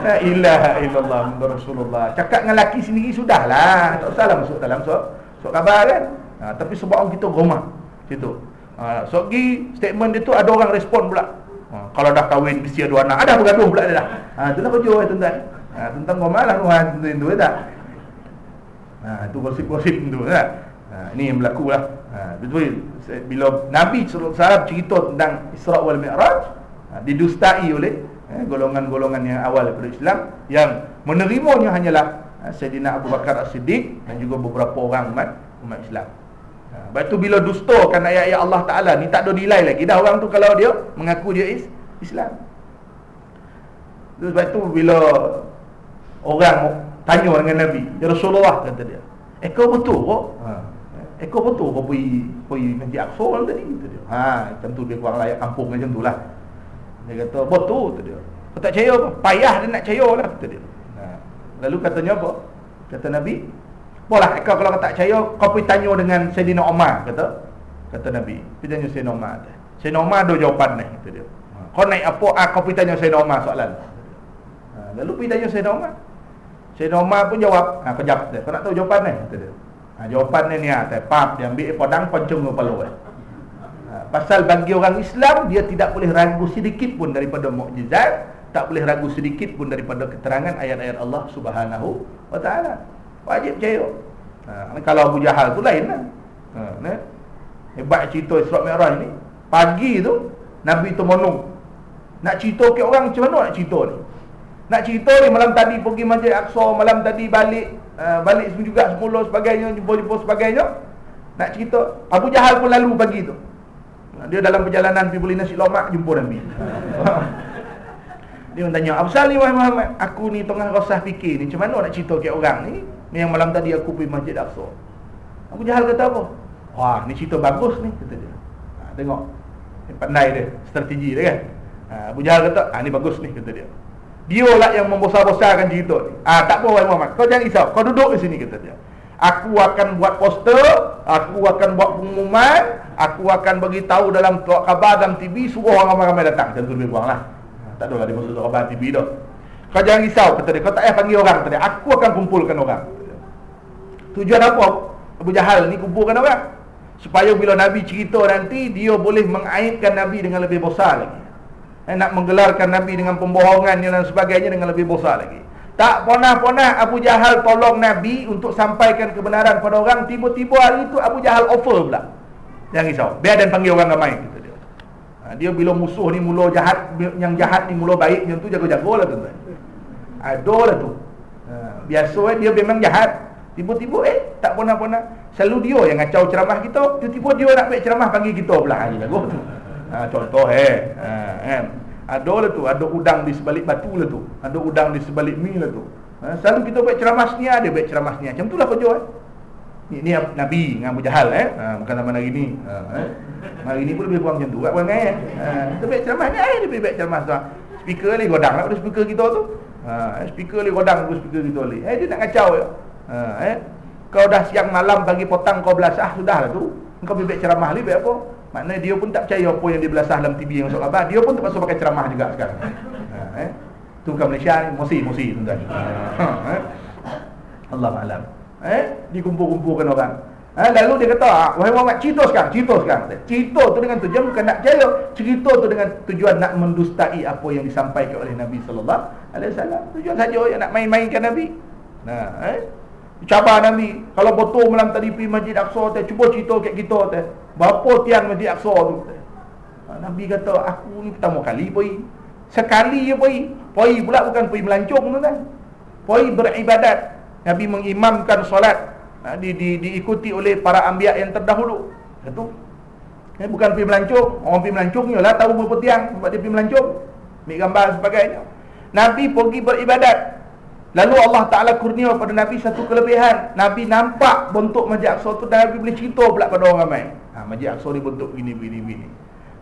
La ilaha illallah rasulullah. Cakap dengan laki sendiri sudahlah tak usahlah masuk dalam sok sok khabar kan? Ha, tapi sebab orang kita rumah situ. Ha, sok gi statement dia tu ada orang respon pula. Ha, kalau dah kahwin mesti ada anak. Ada bergaduh pula dia dah. Ha, itulah eh, tuan-tuan. Ha, tentang gomal lah tuan tu tak? Ha, itu gosip-gosip tu kan. Ini yang berlaku lah. Ha, Bila Nabi SAW cerita tentang Isra' wal Mi'raj ha, Didustai oleh eh, golongan-golongan yang awal daripada Islam Yang menerimanya hanyalah ha, Sayyidina Abu Bakar As-Siddiq Dan juga beberapa orang umat, umat Islam. Ha, Sebab itu bila dustakan ayat-ayat Allah Ta'ala Ni tak ada nilai lagi. Dah orang tu kalau dia mengaku dia is Islam. Sebab itu bila Orang tanya dengan Nabi Ya Rasulullah kata dia Eh kau betul kok? Ha. Kau betul kau pergi Pergi Masjid Aqsa tadi kata dia. Ha, macam tu dia kurang layak kampung macam tu lah Dia kata betul kata dia Kau tak percaya apa? Payah dia nak percaya lah kata dia ha. Lalu katanya apa? Kata Nabi, "Apalah kau kalau kau tak percaya, kau pergi tanya dengan Sayyidina Umar," kata. Kata Nabi. Pergi tanya Sayyidina Umar. Sayyidina Umar ada jawapan ni, kata dia. Ha, kau naik apa? Ah, kau pergi tanya Sayyidina Umar soalan. Ha, lalu pergi tanya Sayyidina Umar. Sayyidina Umar pun jawab. Ha, jawab dia. Kau nak tahu jawapan ni? Kata dia. Ha, jawapan ni ni ah, pap dia ambil podang poncong kepala eh. Ha, pasal bagi orang Islam dia tidak boleh ragu sedikit pun daripada mukjizat tak boleh ragu sedikit pun daripada keterangan ayat-ayat Allah Subhanahu wa taala. Wajib percaya. Ha, kalau Abu Jahal tu lain lah. Ha, ne? Hebat cerita Isra Mi'raj ni. Pagi tu Nabi tu monong. Nak cerita ke orang macam mana nak cerita ni? Nak cerita ni malam tadi pergi Masjid Aqsa, malam tadi balik uh, balik juga semula sebagainya, jumpa-jumpa sebagainya. Nak cerita Abu Jahal pun lalu pagi tu. Dia dalam perjalanan pergi beli nasi lemak jumpa Nabi. Dia tanya, "Apa ni wahai Muhammad? Aku ni tengah rasa fikir ni, macam mana nak cerita ke orang ni? Yang malam tadi aku pergi Masjid Aqsa." Abu Jahal kata apa? "Wah, ni cerita bagus ni," kata dia. Ha, tengok. Pandai dia, strategi dia kan. Ha, Abu Jahal kata, "Ah, ni bagus ni," kata dia. Dia lah yang membesar-besarkan cerita ni. Ah, tak apa wahai Muhammad. Kau jangan risau. Kau duduk di sini kata dia. Aku akan buat poster, aku akan buat pengumuman, aku akan bagi tahu dalam khabar dalam TV suruh orang ramai-ramai datang. Macam tu lebih kurang lah. Tak adalah dia masuk khabar TV dah. Kau jangan risau kata dia. Kau tak payah panggil orang kata dia. Aku akan kumpulkan orang. Tujuan apa? Abu Jahal ni kumpulkan orang. Supaya bila Nabi cerita nanti dia boleh mengaitkan Nabi dengan lebih besar lagi. Eh, nak menggelarkan Nabi dengan pembohongan dan sebagainya dengan lebih besar lagi. Tak pernah-pernah Abu Jahal tolong Nabi untuk sampaikan kebenaran pada orang. Tiba-tiba hari itu Abu Jahal offer pula. Jangan risau. Biar dan panggil orang ramai. Kata dia. Ha, dia bila musuh ni mula jahat, yang jahat ni mula baik, yang tu jaga-jaga lah tuan-tuan. Ada lah tu. Ha, biasa eh, dia memang jahat. Tiba-tiba eh, tak pernah-pernah. Selalu dia yang ngacau ceramah kita. Tiba-tiba dia nak ambil ceramah panggil kita pula. Ha, ha, contoh eh. Ha, eh. Ada lah tu, ada udang di sebalik batu lah tu. Ada udang di sebalik mi lah tu. Ha, selalu kita buat ceramah sini ada buat ceramah sini. Macam itulah kerja eh. Ni, ni Nabi dengan Abu Jahal eh. Ha, bukan zaman hari ni. Ha, eh. Hari ni pun lebih kurang macam tu. Kat perangai eh. Kita buat ceramah ni, eh, dia buat ceramah tu. Speaker ni godang lah pada speaker kita tu. Ha, speaker ni godang pada speaker kita ni. Eh, dia nak kacau ya. Ha, eh. Kau dah siang malam bagi potang kau belasah, sudah lah tu. Kau buat ceramah ni buat apa? Maknanya dia pun tak percaya apa yang dia belasah dalam TV yang masuk khabar. Dia pun terpaksa pakai ceramah juga sekarang. Ha, eh? Tu Malaysia ni, Mosi, Mosi tuan-tuan. Ha, eh? Allah Alam. Eh? Dikumpul-kumpulkan orang. Ha, lalu dia kata, ah, wahai Muhammad, cerita sekarang, cerita sekarang. Cerita tu dengan tujuan bukan nak percaya. Cerita tu dengan tujuan nak mendustai apa yang disampaikan oleh Nabi wasallam. Tujuan saja yang nak main-mainkan Nabi. Nah, eh? Cabar Nabi Kalau betul malam tadi pergi Masjid Aqsa Cuba cerita kat kita. Berapa tiang Masjid Aqsa tu. Ha, Nabi kata Aku ni pertama kali pergi. Sekali je pergi. Pergi pula bukan pergi melancong tu kan. Pergi beribadat. Nabi mengimamkan solat. Ha, di, di, Diikuti oleh para ambiak yang terdahulu. Itu. Eh, Bukan pergi melancong. Orang pergi melancong je lah Tahu berapa tiang Sebab dia pergi melancong. Ambil gambar sebagainya. Nabi pergi beribadat Lalu Allah Ta'ala kurnia pada Nabi satu kelebihan. Nabi nampak bentuk Masjid Aqsa tu Dan Nabi boleh cerita pula pada orang ramai. Ha, Masjid Aqsa ni bentuk begini, begini, begini.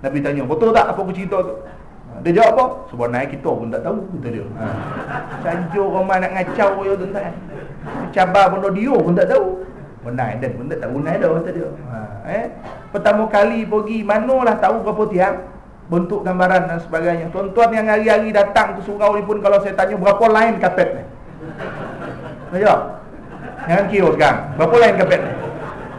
Nabi tanya, betul tak apa aku cerita tu? Ha, dia jawab apa? Naik kita pun tak tahu Kata dia. Ha. Sanjur orang nak ngacau ya tuan-tuan. Cabar benda dia pun tak tahu. Benar dan pun tak tahu naik dah kata dia. Ha, eh? Pertama kali pergi Manalah tahu berapa tiang Bentuk gambaran dan sebagainya. Tuan-tuan yang hari-hari datang ke surau ni pun Kalau saya tanya berapa lain kapet ni Ya. Jangan kira sekarang. Berapa lain kapet ni?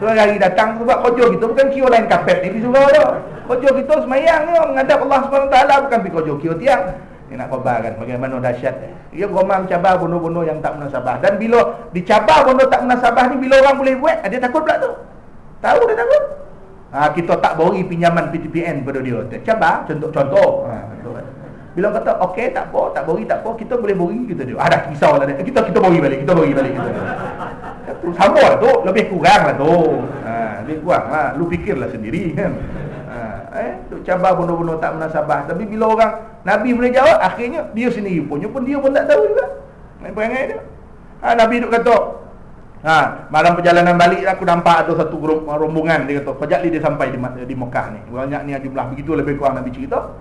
Tu hari datang sebab kerja kita bukan kira lain kapet ni pergi surau tu. Kerja kita semayang ni menghadap Allah SWT bukan pergi kerja kira tiang. Ni nak khabarkan bagaimana dahsyat. Ia gomam cabar bunuh-bunuh yang tak munasabah. Dan bila dicabar bunuh tak munasabah ni bila orang boleh buat, dia takut pula tu. Tahu dia takut. Ha, kita tak beri pinjaman PTPN pada dia. Cabar contoh contoh. Bila kata okey tak apa, tak bori tak apa, kita boleh bori kita dia. Ah, kisah lah dia. Kita kita bori balik, kita bori balik kita. Tu sama lah tu, lebih kurang lah tu. Ha, lebih kurang lah. Lu fikirlah sendiri kan. Ha, eh, tu cabar bunuh-bunuh tak menasabah. Tapi bila orang Nabi boleh jawab, akhirnya dia sendiri punya pun dia pun tak tahu juga. Main perangai dia. Ha, Nabi duk kata, ha, malam perjalanan balik aku nampak ada satu rombongan dia kata, kejap dia sampai di, di Mekah ni. Banyak ni jumlah begitu lebih kurang Nabi cerita.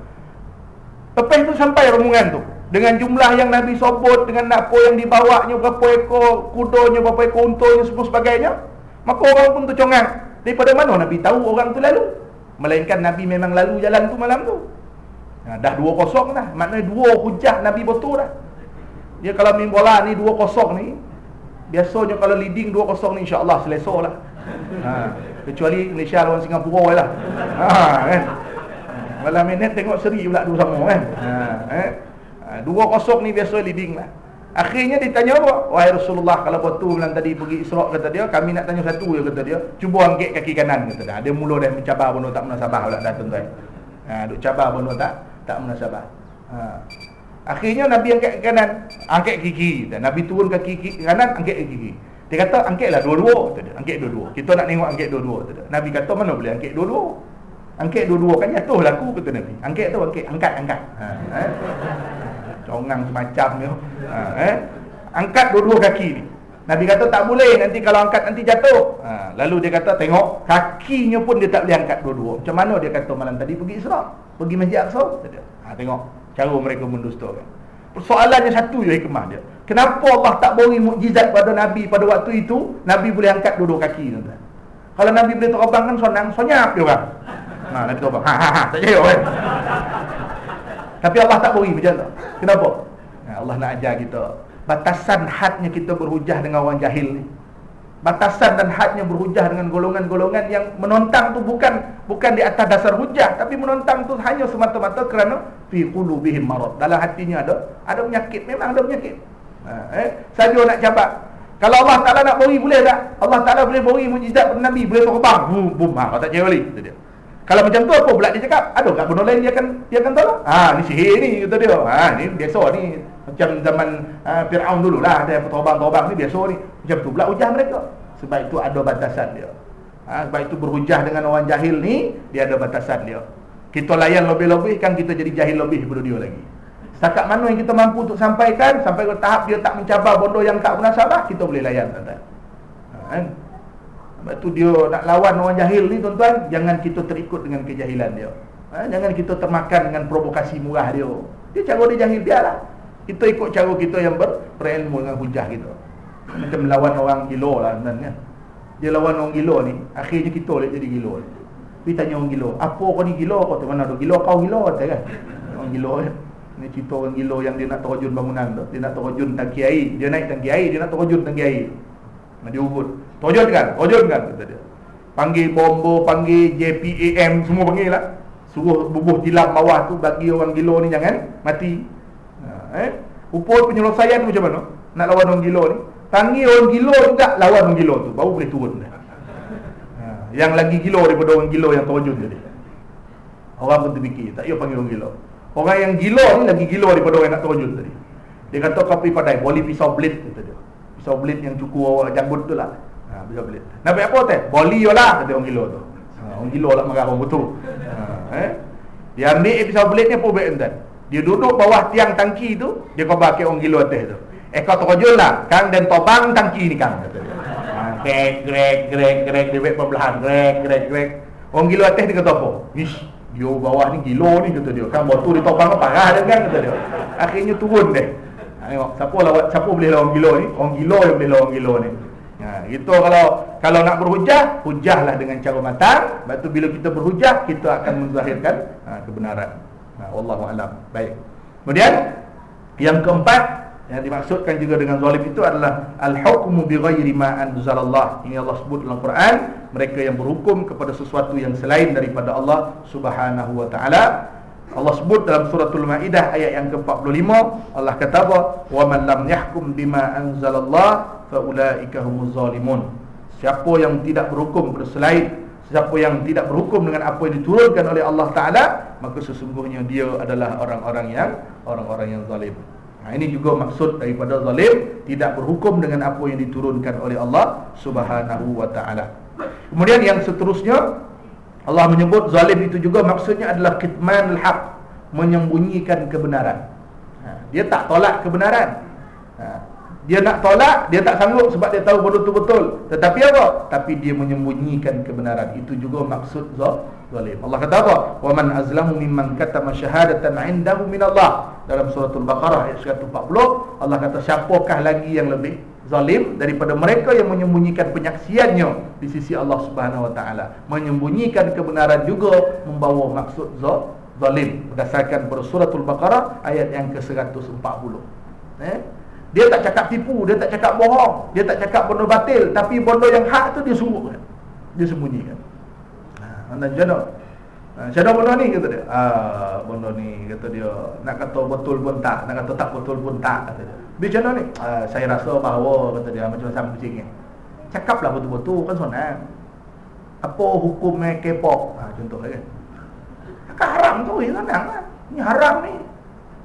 Lepas tu sampai rombongan tu. Dengan jumlah yang Nabi sebut dengan apa yang dibawanya berapa ekor kudanya berapa ekor untanya semua sebagainya maka orang pun tercongang. Daripada mana Nabi tahu orang tu lalu? Melainkan Nabi memang lalu jalan tu malam tu. Ha, dah dua kosong dah. Maknanya dua hujah Nabi betul dah. Dia kalau main bola ni dua kosong ni biasanya kalau leading dua kosong ni insyaAllah selesa lah. Ha, kecuali Malaysia lawan Singapura lah. Ha, kan malam minit tengok seri pula dua sama kan ha, eh? Ha, dua kosong ni biasa leading lah Akhirnya ditanya apa? Wahai Rasulullah kalau betul malam tadi pergi Isra' kata dia, kami nak tanya satu je kata dia. Cuba angkat kaki kanan kata dia. Dia mula dah mencabar benda tak munasabah pula dah tuan-tuan. Ha, duk cabar benda tak tak munasabah. Ha. Akhirnya Nabi angkat kaki kanan, angkat kaki. Dan Nabi turun kaki kaki kanan, angkat kaki kaki. Dia kata angkatlah dua-dua kata dia. Angkat dua-dua. Kita nak tengok angkat dua-dua kata dia. Nabi kata mana boleh angkat dua-dua? Angkat dua-dua kan jatuh laku kata Nabi. Angkat tu angkat, angkat, angkat. Ha, eh? Congang semacam ni. Ha, eh? Angkat dua-dua kaki ni. Nabi kata tak boleh Nanti kalau angkat nanti jatuh. Ha, Lalu dia kata tengok Kakinya pun dia tak boleh angkat dua-dua. Macam mana dia kata malam tadi pergi Isra' Pergi Masjid Aqsa? Ha, Tengok cara mereka mendustakan Persoalannya satu je hikmah dia. Kenapa Allah tak beri mukjizat pada Nabi pada waktu itu? Nabi boleh angkat dua-dua kaki tuan Kalau Nabi boleh terbang kan sonang Sonyap dia orang Nah, Nabi terbang Ha ha ha Tak jaya kan tapi Allah tak beri macam tu. Kenapa? Allah nak ajar kita. Batasan hadnya kita berhujah dengan orang jahil ni. Batasan dan hadnya berhujah dengan golongan-golongan yang menentang tu bukan bukan di atas dasar hujah tapi menentang tu hanya semata-mata kerana fi qulubihim marad. Dalam hatinya ada ada penyakit, memang ada penyakit. Ha, eh, saja nak cabat. Kalau Allah Taala nak beri boleh tak? Allah Taala boleh beri mukjizat kepada Nabi, boleh terbang. Bum, bum, ha, tak jauh lagi. Itu dia. Kalau macam tu apa pula dia cakap? Ada tak benda lain dia akan dia akan tolak? Ha ni sihir ni kata dia. Ha ni biasa ni macam zaman uh, Firaun dululah ada terbang-terbang ni biasa ni. Macam tu pula hujah mereka. Sebab itu ada batasan dia. Ha, sebab itu berhujah dengan orang jahil ni dia ada batasan dia. Kita layan lebih-lebih kan kita jadi jahil lebih daripada dia lagi. Setakat mana yang kita mampu untuk sampaikan sampai ke tahap dia tak mencabar benda yang tak munasabah kita boleh layan tuan-tuan. Ha, kan? Sebab tu dia nak lawan orang jahil ni tuan-tuan Jangan kita terikut dengan kejahilan dia. Ha? Jangan kita termakan dengan provokasi murah dia. Dia cara dia jahil, biarlah. Kita ikut cara kita yang ber berilmu dengan hujah kita. Macam melawan orang gila lah sebenarnya Dia lawan orang gila ni Akhirnya kita boleh jadi gila. Pergi tanya orang gila Apa kau ni gila kau? Tu mana tu Gila kau gila kata kan? Orang gila kan? Ini cerita orang gila yang dia nak terjun bangunan tu. Dia nak terjun tangki air. Dia naik tangki air Dia nak terjun tangki air. Dia urut Tojotkan, tojotkan kata dia. Panggil bombo, panggil JPAM semua panggil lah. Suruh bubuh tilam bawah tu bagi orang gila ni jangan mati. Ha, eh? Upur penyelesaian macam mana? Nak lawan orang gila ni. Panggil orang gila juga lawan orang gila tu baru boleh turun dah. Ha, yang lagi gila daripada orang gila yang terjun tadi. Orang pun terfikir, tak payah panggil orang gila. Orang yang gila ni lagi gila daripada orang yang nak terjun tadi. Dia kata kau pergi padai, boleh pisau blade kata dia. Pisau blade yang cukup janggut tu lah. Ha, bila boleh. Nak buat apa teh? Boli lah kata orang gila tu. Ha, orang gila lah marah orang betul. Ha, eh? Dia ambil pisau belit ni apa buat tuan? Dia duduk bawah tiang tangki tu, dia kau pakai orang gila teh tu. Eh kau terjun lah, kang dan tobang tangki ni kang kata dia. Ha, grek grek grek grek dia buat pembelahan grek grek grek. Orang gila teh dia kata apa? Ish, dia bawah ni gila ni kata dia. Kan batu di tobang parah dah kan kata dia. Akhirnya turun deh. Ha, tengok, siapa lawan siapa boleh lawan gila ni? Orang gila yang boleh lawan gila ni. Itu kalau kalau nak berhujah, hujahlah dengan cara matang. Sebab tu bila kita berhujah, kita akan menzahirkan ha, kebenaran. Ha, Wallahu a'lam. Baik. Kemudian yang keempat yang dimaksudkan juga dengan zalim itu adalah al-hukmu bighairi ma anzalallah. Ini Allah sebut dalam Quran, mereka yang berhukum kepada sesuatu yang selain daripada Allah Subhanahu wa taala. Allah sebut dalam suratul Maidah ayat yang ke-45, Allah kata apa? Wa man lam yahkum bima anzalallah faulaika humuz zalimun. Siapa yang tidak berhukum kepada selain siapa yang tidak berhukum dengan apa yang diturunkan oleh Allah taala maka sesungguhnya dia adalah orang-orang yang orang-orang yang zalim. Nah ini juga maksud daripada zalim tidak berhukum dengan apa yang diturunkan oleh Allah Subhanahu wa taala. Kemudian yang seterusnya Allah menyebut zalim itu juga maksudnya adalah kitmanul haq menyembunyikan kebenaran. Dia tak tolak kebenaran Dia nak tolak, dia tak sanggup sebab dia tahu bodoh tu betul. Tetapi apa? Tapi dia menyembunyikan kebenaran. Itu juga maksud zalim. Allah kata apa? Wa man azlamu mimman katama syahadatan 'indahu min Allah. Dalam surah Al-Baqarah ayat 140, Allah kata siapakah lagi yang lebih zalim daripada mereka yang menyembunyikan penyaksiannya di sisi Allah Subhanahu wa taala. Menyembunyikan kebenaran juga membawa maksud zalim berdasarkan surah Al-Baqarah ayat yang ke-140. Eh? Dia tak cakap tipu, dia tak cakap bohong, dia tak cakap benda batil, tapi benda yang hak tu dia sungguhkan. Dia sembunyikan. Ha, anda jono. Ha, Shadow benda ni kata dia. Ah, benda ni kata dia nak kata betul pun tak, nak kata tak betul pun tak kata dia. Dia jono ni. Ah, saya rasa bahawa kata dia macam sama kucing ni. Cakaplah betul-betul kan senang. Apa hukumnya K-pop? Ha, contoh kan. Cakap haram tu, ya senang lah. Ni haram ni.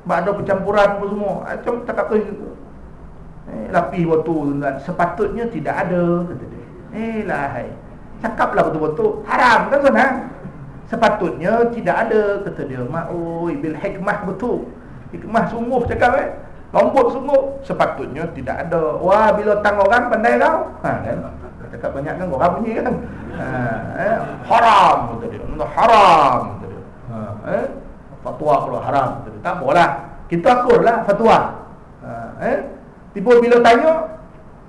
Sebab ada percampuran apa semua. Macam cakap tu Eh, lapis tuan Sepatutnya tidak ada kata dia. Eh lahai. Cakaplah betul-betul. Haram kan senang. Sepatutnya tidak ada kata dia. Mak oi bil hikmah betul. Hikmah sungguh cakap eh. Lembut sungguh. Sepatutnya tidak ada. Wah bila tang orang pandai kau. Ha kan. Cakap banyak kan orang bunyi kan. Ha eh haram kata dia. Haram kata dia. Ha eh fatwa kalau haram kata dia. Tak boleh. Kita akurlah fatwa. Ha eh Tiba bila tanya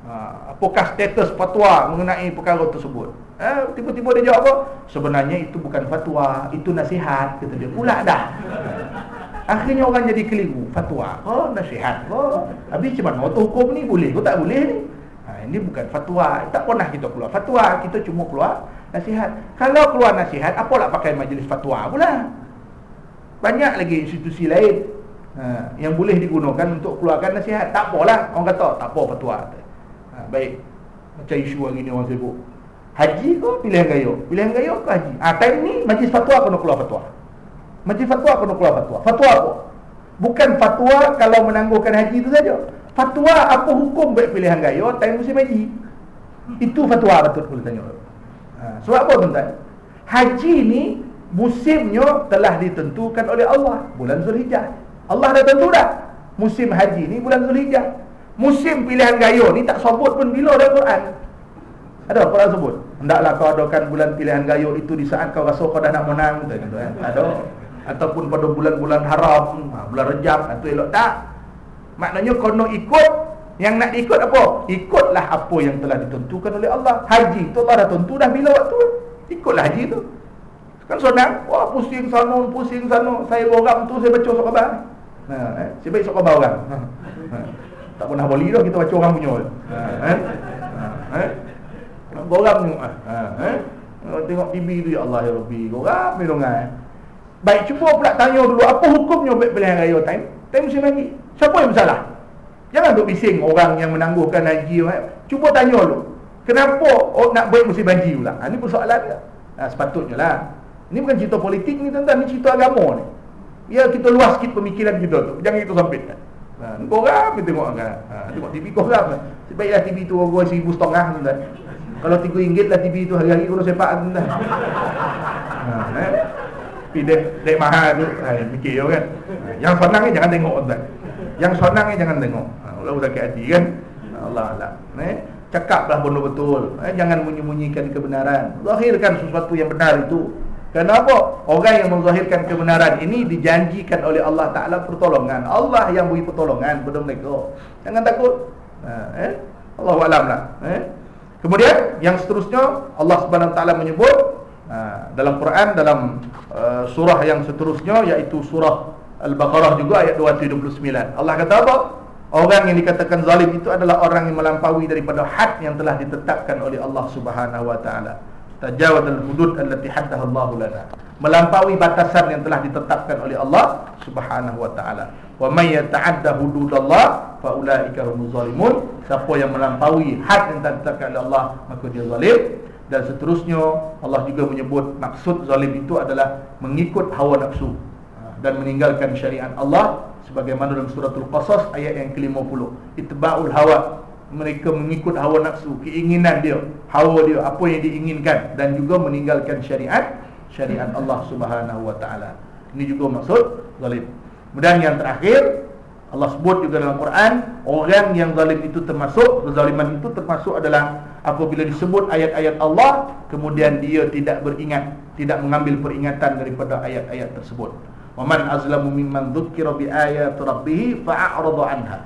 ha, Apakah status fatwa mengenai perkara tersebut? Eh, Tiba-tiba dia jawab apa? Sebenarnya itu bukan fatwa Itu nasihat Kata dia. Pula dah. Akhirnya orang jadi keliru. Fatwa Oh nasihat Oh Habis macam mana? Waktu hukum ni boleh Kau tak boleh ni? Ha, Ini bukan fatwa. Tak pernah kita keluar Fatwa. Kita cuma keluar Nasihat. Kalau keluar nasihat Apalah pakai majlis fatwa pula? Banyak lagi institusi lain ha, yang boleh digunakan untuk keluarkan nasihat. Tak apalah, orang kata tak apa fatwa. Ha, baik. Macam isu hari ni orang sibuk. Haji ke pilihan gaya? Pilihan gaya ke haji? Ha, time ni majlis fatwa kena keluar fatwa. Majlis fatwa kena keluar fatwa. Fatwa apa? Bukan fatwa kalau menangguhkan haji itu saja. Fatwa apa hukum baik pilihan gaya time musim haji? Itu fatwa betul boleh tanya. Ha, sebab apa tuan-tuan? Haji ni musimnya telah ditentukan oleh Allah bulan Zulhijjah. Allah dah tentu dah. Musim haji ni bulan Zulhijjah. Musim pilihan gaya ni tak sebut pun bila ada Quran. Ada Quran sebut? Hendaklah kau adakan bulan pilihan gaya itu Di saat kau rasa kau dah nak menang tu, tu, kan? Ada. Ataupun pada bulan-bulan haram. Ha, Bulan rejab Itu elok tak? Maknanya kau nak ikut Yang nak ikut apa? Ikutlah apa yang telah ditentukan oleh Allah. Haji tu Allah dah tentu dah bila waktu. Ikutlah haji tu. Kan senang? Wah pusing sana Pusing sana. Saya orang tu Saya baca surat khabar Ha, eh? Sebaik sok khabar orang ha, ha. Tak pernah boleh dah kita baca orang punya ha, eh? Ha, eh? Orang ni ha, eh? Tengok TV tu Ya Allah Ya Rabbi Orang ni eh? Baik cuba pula tanya dulu Apa hukumnya Baik pilihan raya time Time musim haji Siapa yang bersalah Jangan duk bising orang yang menangguhkan haji eh? Cuba tanya dulu Kenapa oh, nak baik musim haji pula ha, Ini persoalan ke ha, Sepatutnya lah Ini bukan cerita politik ni tuan-tuan Ini cerita agama ni Ya kita luas sikit pemikiran kita tu Jangan kita sempit kan Ha, kau ram tengok kan. Ha, tengok TV kau ram. Sebaiklah TV tu orang seribu setengah tu kan. Kalau tiga ringgit lah TV tu hari-hari kau sepak tu kan. Ha, eh? Dek, dek mahal tu, ha, mikir kan. Ha, yang senang ni jangan tengok kan. Yang senang ni jangan tengok. Ha, Allah sakit hati kan. Ha, Allah Allah. Eh? Cakaplah benda betul. Eh? Jangan menyembunyikan kebenaran. Lahirkan sesuatu yang benar itu. Kenapa? Orang yang menzahirkan kebenaran ini dijanjikan oleh Allah Ta'ala pertolongan. Allah yang beri pertolongan kepada mereka. Jangan takut. Ha, eh? Allah Alam lah. Eh? Kemudian yang seterusnya Allah Subhanahu Taala menyebut ha, dalam Quran dalam uh, surah yang seterusnya iaitu surah Al-Baqarah juga ayat 279. Allah kata apa? Orang yang dikatakan zalim itu adalah orang yang melampaui daripada had yang telah ditetapkan oleh Allah Subhanahu Wa Taala tajawaz al-hudud allati haddaha Allah lana. Melampaui batasan yang telah ditetapkan oleh Allah Subhanahu wa taala. Wa may yata'adda hududallah fa ulaika humuz zalimun. Siapa yang melampaui had yang ditetapkan oleh Allah maka dia zalim. Dan seterusnya Allah juga menyebut maksud zalim itu adalah mengikut hawa nafsu dan meninggalkan syariat Allah sebagaimana dalam suratul qasas ayat yang ke-50 itba'ul hawa mereka mengikut hawa nafsu, keinginan dia, hawa dia, apa yang diinginkan dan juga meninggalkan syariat syariat Allah Subhanahu wa taala. Ini juga maksud zalim. Kemudian yang terakhir Allah sebut juga dalam Quran orang yang zalim itu termasuk kezaliman itu termasuk adalah apabila disebut ayat-ayat Allah kemudian dia tidak beringat tidak mengambil peringatan daripada ayat-ayat tersebut waman azlamu mimman dzukira bi ayati rabbih fa'arada anha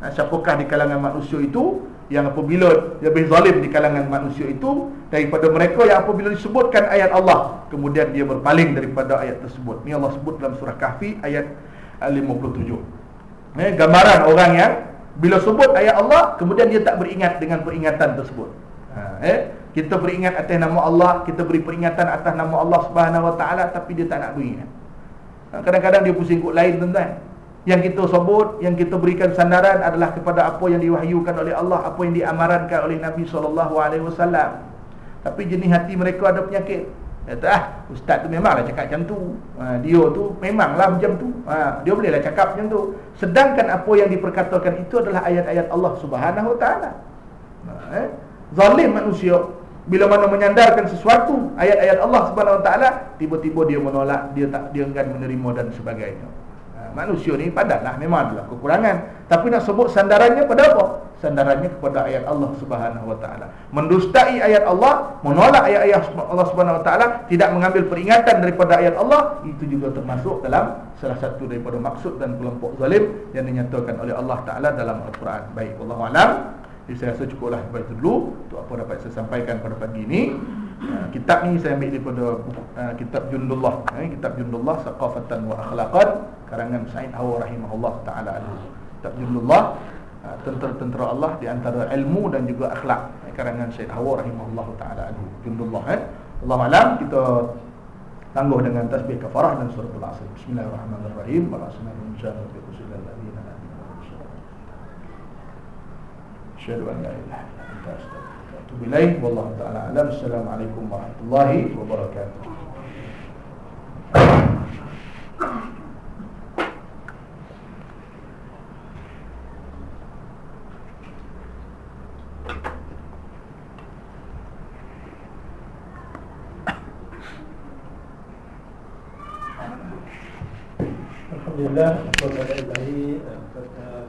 nah, siapakah di kalangan manusia itu yang apabila lebih zalim di kalangan manusia itu daripada mereka yang apabila disebutkan ayat Allah kemudian dia berpaling daripada ayat tersebut ni Allah sebut dalam surah kahfi ayat 57 eh, gambaran orang yang bila sebut ayat Allah kemudian dia tak beringat dengan peringatan tersebut. Ha, eh, kita beringat atas nama Allah, kita beri peringatan atas nama Allah Subhanahu Wa Taala tapi dia tak nak beringat. Ha, kadang-kadang dia pusing kut lain tuan-tuan. Yang kita sebut, yang kita berikan sandaran adalah kepada apa yang diwahyukan oleh Allah, apa yang diamarankan oleh Nabi wasallam. Tapi jenis hati mereka ada penyakit. Kata ah, ustaz tu memanglah cakap macam tu. Ha, dia tu memanglah macam tu. Ha, dia bolehlah cakap macam tu. Sedangkan apa yang diperkatakan itu adalah ayat-ayat Allah Subhanahu Taala. Ha, eh? Zalim manusia bila mana menyandarkan sesuatu ayat-ayat Allah Subhanahu Taala, tiba-tiba dia menolak, dia tak dia enggan menerima dan sebagainya manusia ni padatlah memang adalah kekurangan. Tapi nak sebut sandarannya pada apa? Sandarannya kepada ayat Allah Subhanahu wa taala. Mendustai ayat Allah menolak ayat-ayat Allah Subhanahu wa taala tidak mengambil peringatan daripada ayat Allah itu juga termasuk dalam salah satu daripada maksud dan kelompok zalim yang dinyatakan oleh Allah taala dalam al-Quran. Baik wallahu alam. Saya rasa cukuplah itu dulu. Untuk apa dapat saya sampaikan pada pagi ini uh, kitab ni saya ambil daripada uh, kitab Jundullah uh, kitab Jundullah Saqafatan wa Akhlaqan karangan Said Hawa rahimahullah taala anhu. Tabjulullah uh, tentera-tentera Allah di antara ilmu dan juga akhlak eh, karangan Said Hawa rahimahullah taala anhu. Jundullah eh. Allah alam kita tangguh dengan tasbih kafarah dan surah al-asr. Bismillahirrahmanirrahim. Barasna insya-Allah bi qusil alladziina Asyhadu an la ilaha wa atubu ilaik. Wallahu taala alam. Assalamualaikum warahmatullahi wabarakatuh. Alhamdulillah kepada Ilahi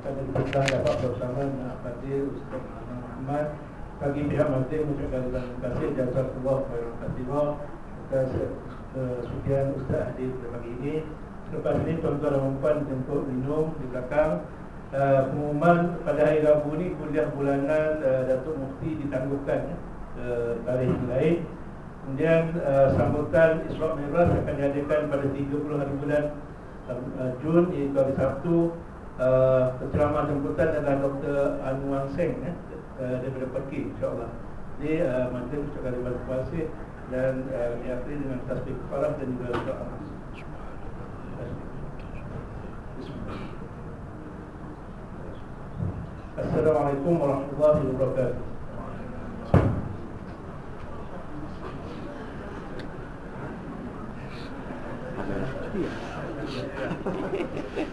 pada kita dapat bersama dengan Fadil Ustaz Muhammad bagi pihak masjid mengucapkan terima kasih jazakallah khairan katsira atas uh, sudian Ustaz hadir pada pagi ini. Selepas ini tuan-tuan dan puan jemput minum di belakang uh, pengumuman pada hari Rabu ini kuliah bulanan uh, Datuk Mufti ditangguhkan uh, tarikh lain. Kemudian uh, sambutan Isra' Mi'raj akan diadakan pada 30 hari bulan uh, Jun iaitu hari Sabtu uh, penceramah jemputan adalah Dr. Anwar Seng eh, uh, daripada Perki insyaAllah jadi uh, majlis ucapkan terima kasih dan uh, diakhiri dengan tasbih kefarah dan juga doa Assalamualaikum warahmatullahi wabarakatuh Yeah.